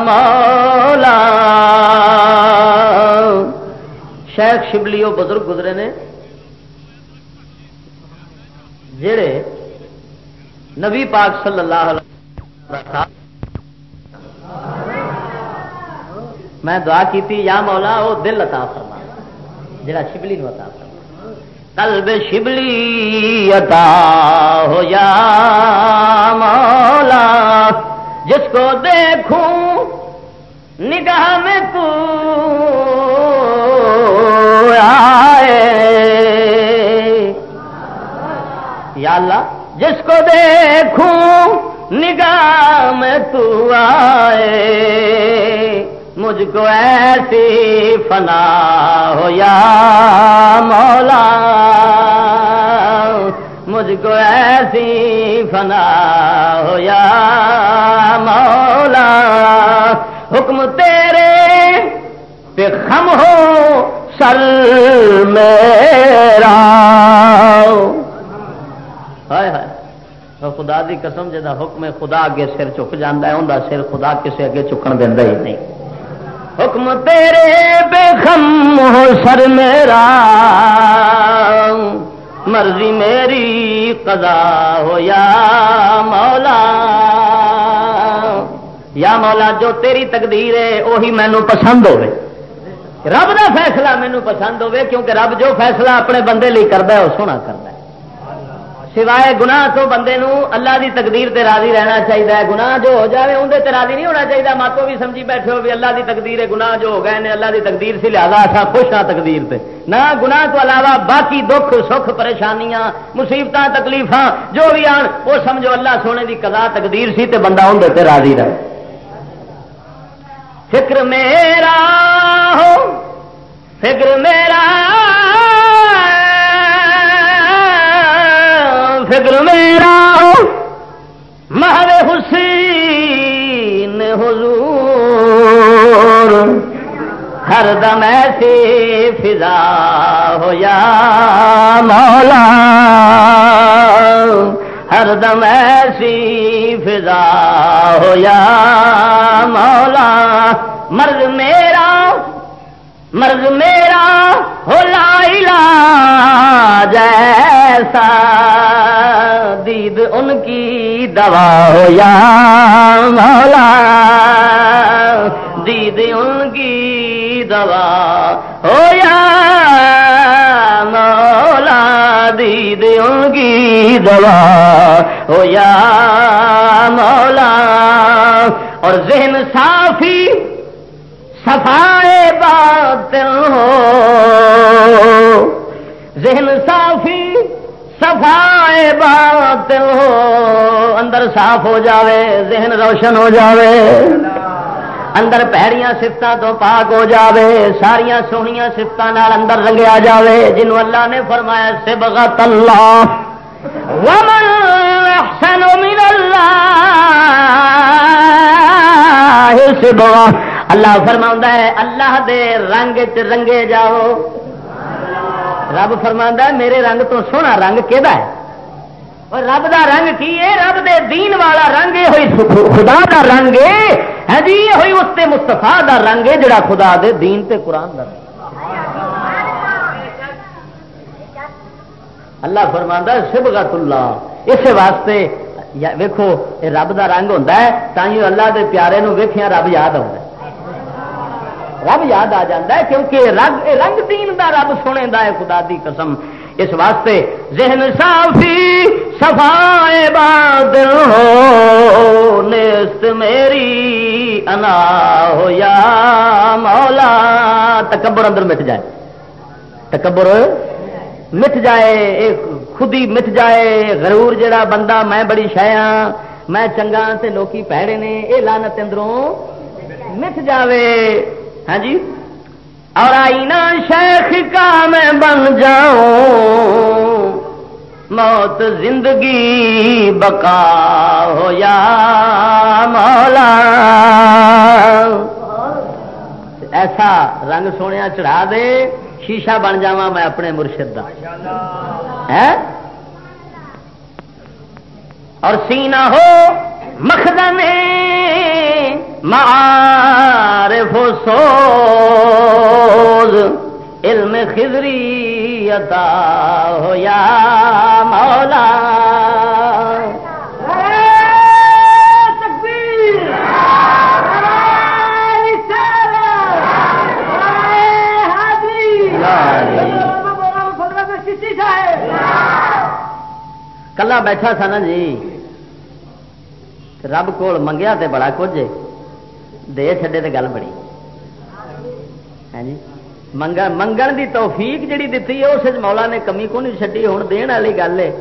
مولا۔ شیخ شبلی وہ بزرگ گزرے نے جڑے نبی پاک صلی اللہ علیہ وسلم میں دعا کی یا مولا وہ دل عطا فرما۔ جڑا شبلی نو عطا فرما۔ قلب شبلی عطا ہو یا مولا، جس کو دیکھوں، نگاہ میں تو آئے۔ یا اللہ، جس کو دیکھوں، نگاہ میں تو آئے۔ مجھ کو ایسی فنا ہو یا مولا، مجھ کو ایسی فنا ہو یا مولا، حکم تیرے پہ خم ہو، سر میرا۔ ہائے ہائے خدا دی قسم جا حکم خدا اگے سر چک جانا ہے انہیں سر خدا کسے اگے چکن دینا ہی نہیں۔ حکم تیرے بے خم ہو سر میرا۔ مرضی میری قضا ہو یا مولا۔ یا مولا، جو تیری تقدیر ہے وہی مینو پسند ہوے رب دا فیصلہ مینو پسند ہوے کیونکہ رب جو فیصلہ اپنے بندے لی کرتا ہے وہ سونا کرتا ہے۔ سوائے گنا تو بندے نو اللہ دی تقدیر تے راضی رہنا چاہیے گناہ جو ہو جائے اندر تے راضی نہیں ہونا چاہیے ماتو بھی سمجھی بیٹھے ہو بھی اللہ دی تقدیر ہے، گناہ جو ہو گئے نے اللہ دی تقدیر سے لہذا اچھا خوش ہاں تقدیر تے۔ نہ گناہ تو علاوہ باقی دکھ، سکھ، پریشانیاں مصیبت تکلیف جو بھی آن، وہ سمجھو اللہ سونے دی قضا تقدیر سی تے بندہ اندر تے راضی رہے۔ فکر میرا ہو، فکر میرا فکر میرا مہر حسین حضور۔ ہر دم ایسی فضا ہو یا مولا۔ ہر دم ایسی فضا ہو یا مولا۔ مرد میرا مرض میرا ہو لا جیسا۔ دید ان کی دوا ہو یا مولا۔ دید ان کی دوا ہو یا مولا۔ دیدوں کی دوا ہو یا مولا۔ اور ذہن صافی صفائے باطل ہو۔ ذہن صافی، صفائے باطل ہو۔ اندر صاف ہو جاوے، ذہن روشن ہو جاوے۔ اندر پیڑیاں سفتوں تو پاک ہو جاوے۔ ساریا سویا سفتوں اندر رنگیا جاوے۔ جنہوں اللہ نے فرمایا، سبغت اللہ۔ ومن احسن من اللہ سبغا اللہ فرما ہے، اللہ دے رنگ چ رنگے جاؤ۔ رب فرما میرے رنگ تو سونا رنگ کہ رب دا رنگ کی ہے؟ رب دے دین والا رنگ یہ ہوئی خدا دا رنگ ہے۔ ہاں جی یہ ہوئی اس تے مستفا دا رنگ ہے جڑا خدا دے دین تے قرآن دا۔ اللہ فرما سبغت اللہ اس واسطے ویکو رب دا رنگ ہوتا ہے تھی اللہ دے پیارے نو ویخیا رب یاد آتا ہے۔ رب یاد آ جاتا ہے کیونکہ رنگ رنگ دین دا رب سنے دا ہے، خدا دی قسم۔ اس واسطے ذہن صافی صفائے بادل ہو نیست میری انا ہو یا مولا۔ تکبر اندر مٹ جائے۔ تکبر مٹ جائے خودی مٹ جائے۔ غرور جڑا بندہ، میں بڑی شایا ہاں۔ میں چنگا تے لوکی پیڑے نے یہ لانت اندروں مٹ جاوے۔ ہاں جی؟ اور آئینہ شیخ کا میں بن جاؤں، موت زندگی بقا ہو یا مولا۔ ایسا رنگ سونے چڑھا دے، شیشہ بن جا میں اپنے مرشد کا اور سینہ ہو مخدن معارف و سوز، علم خضری عطا ہو یا مولا۔ کلا بیٹھا سا نا جی رب کول منگیا تے بڑا کچھ دے چڈے تو گل بڑی ہاں جی منگن منگن دی توفیق جڑی دیتی ہے اس مولا نے کمی کو نہیں چڈی ہوں دن والی گل ہے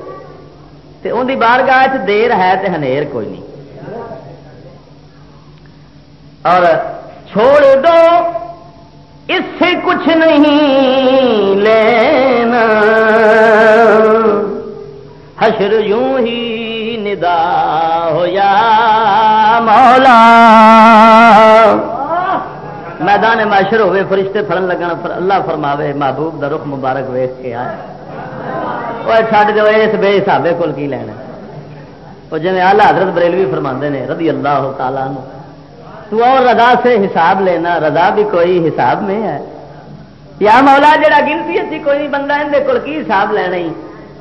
ان کی بار گاہ دیر ہے تو ہنیر کوئی نہیں اور چھوڑ دو اس سے کچھ نہیں لینا حشر یوں ہی ندا ہو یا مولا میدان معاشر ہوے فرشتے فرن لگن اللہ فرماوے، محبوب دا رخ مبارک ویخ کے آئے۔ وہ چڈ جو اس بے حسابے کول کی لینا۔ وہ جی آلہ حضرت بریلوی فرما نے، رضی اللہ تعالیٰ تو اور رضا سے حساب لینا، رضا بھی کوئی حساب میں ہے۔ یا مولا جڑا گنتی اچھی کوئی نہیں بندہ اندر کول کی حساب لینا ہی؟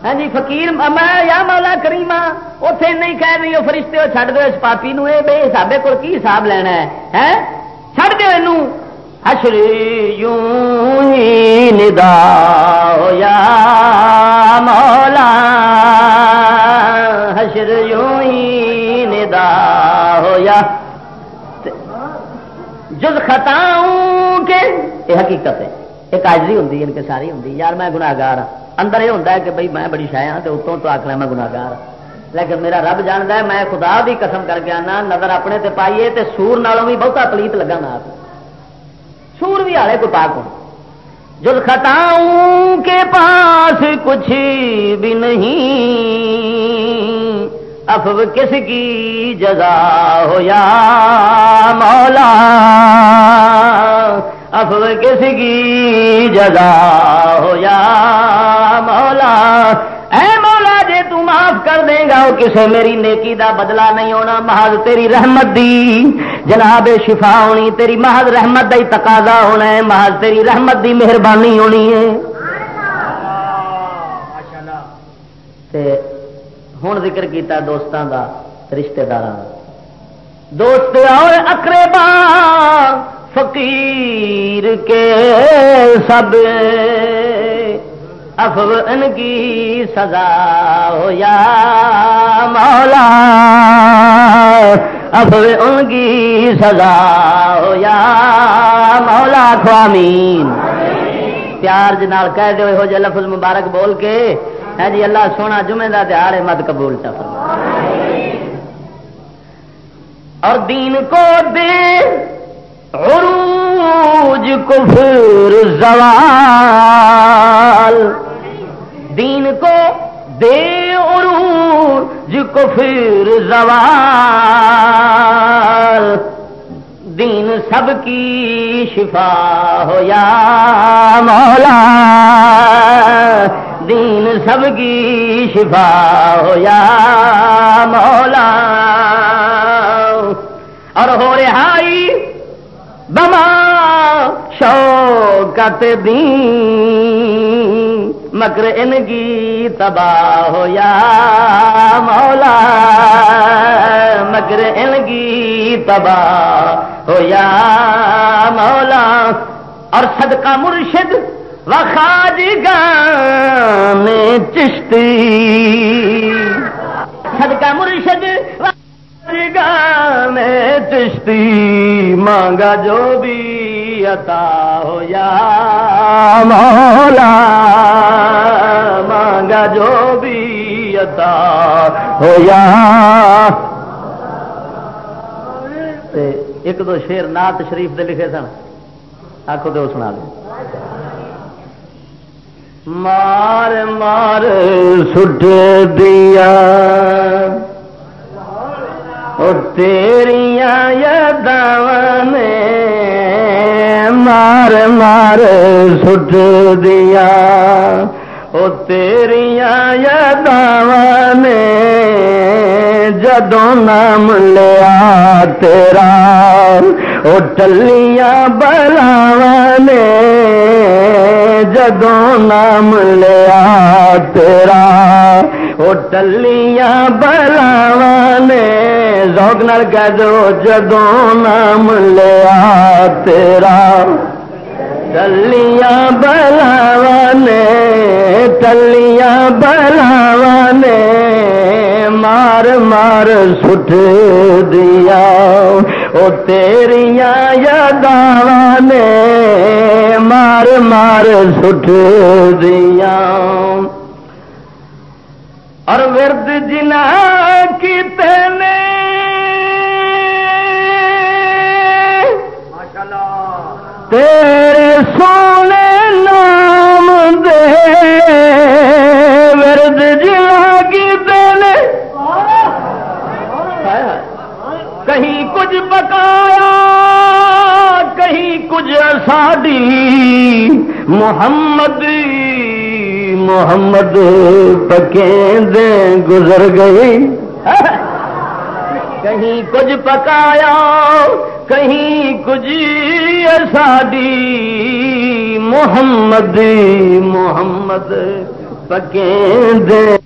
ہاں جی فقیر میں یا مولا کریما اتے نہیں کہہ رہی وہ فرشتے ہو چڑھ دو اس پاپی نو، اے بے حسابے کو کی حساب لینا ہے؟ ہاں؟ چڑھ دو یہ حشری یوں ہی ندا ہو یا مولا، حشر یوں ہی ندا ہو یا۔ جز خطاؤں کے، یہ حقیقت ہے۔ ایک آجری ہوں ان کے ساری ہوں یار میں گناگار ہوں اندر یہ ہوتا ہے کہ بھائی میں بڑی شایا ہاں تو اتوں تو آخر میں گناگار ہاں۔ لیکن میرا رب جانتا ہے، میں خدا بھی قسم کر کے آنا، نظر اپنے تے پائیے تے سور نالوں بھی بہتا پلیت لگا نا سور بھی آئے کو پاک ہو جو خطاؤں کے پاس کچھ بھی نہیں۔ افو کس کی جزا ہو یا مولا؟ افو کس کی جزا ہو یا مولا؟ معاف کر دے گا وہ کسے میری نیکی دا بدلہ نہیں ہونا۔ محض تیری رحمت دی۔ جناب شفا ہونی، تیری محض رحمت دا ہی تقاضا ہونا ہے۔ محض تیری رحمت دی مہربانی ہونی ہے۔ ہوں ذکر کیتا دوستان دا رشتہ دار دوست اور اقربا فقیر کے سب۔ افو ان کی سزا ہو یا مولا۔ افو ان کی سزا ہو یا مولا۔ خوامین پیار جنال کہہ دے ہو جے لفظ مبارک بول کے۔ ہے جی اللہ سونا جمعے دا دیہڑے مت قبول چا فرما۔ اور دین کو دے عروج کفر زوال۔ دین کو دے عروج جی کفر زوال۔ دین سب کی شفا ہو یا مولا۔ دین سب کی شفا ہو یا مولا۔ اور ہو رہائی بما شوکت دین۔ مکر ان کی تباہ ہو یا مولا مکر ان کی تباہ ہو یا مولا۔ اور صدقہ مرشد و خاج گان چشتی۔ صدقہ مرشد گان چشتی۔ مانگا جو بھی عطا ہو یا مولا۔ مانگا جو بھی عطا ہو یا تے ایک دو شیر نات شریف دے لکھے سن۔ آخو تو سنا دے۔ مار مار سٹ دیا۔ اور تیریاں یاداں نے مار مار سٹ دیا۔ او تیریاں یاداں نے جدوں نام لیا تیرا او ٹلیاں بلاواں نے جدوں نام لیا تیرا وہ ٹلیاں بلاواں نے ذوق نال کہہ دو جدوں نام لیا تیرا ٹلیاں بلاواں نے ٹلیاں مار مار سٹ دیا، او تیریاں یاداں نے مار مار سٹ دیا۔ اور ورد جنا کیتے نے تیرے سونے نام دے ورد جنا کیتے نے کہیں کچھ پکایا، کہیں کچھ ساڈی محمد محمد پکیں دے گزر گئی۔ کہیں کچھ پکایا کہیں کچھ ساڈی محمد محمد پکیں دے۔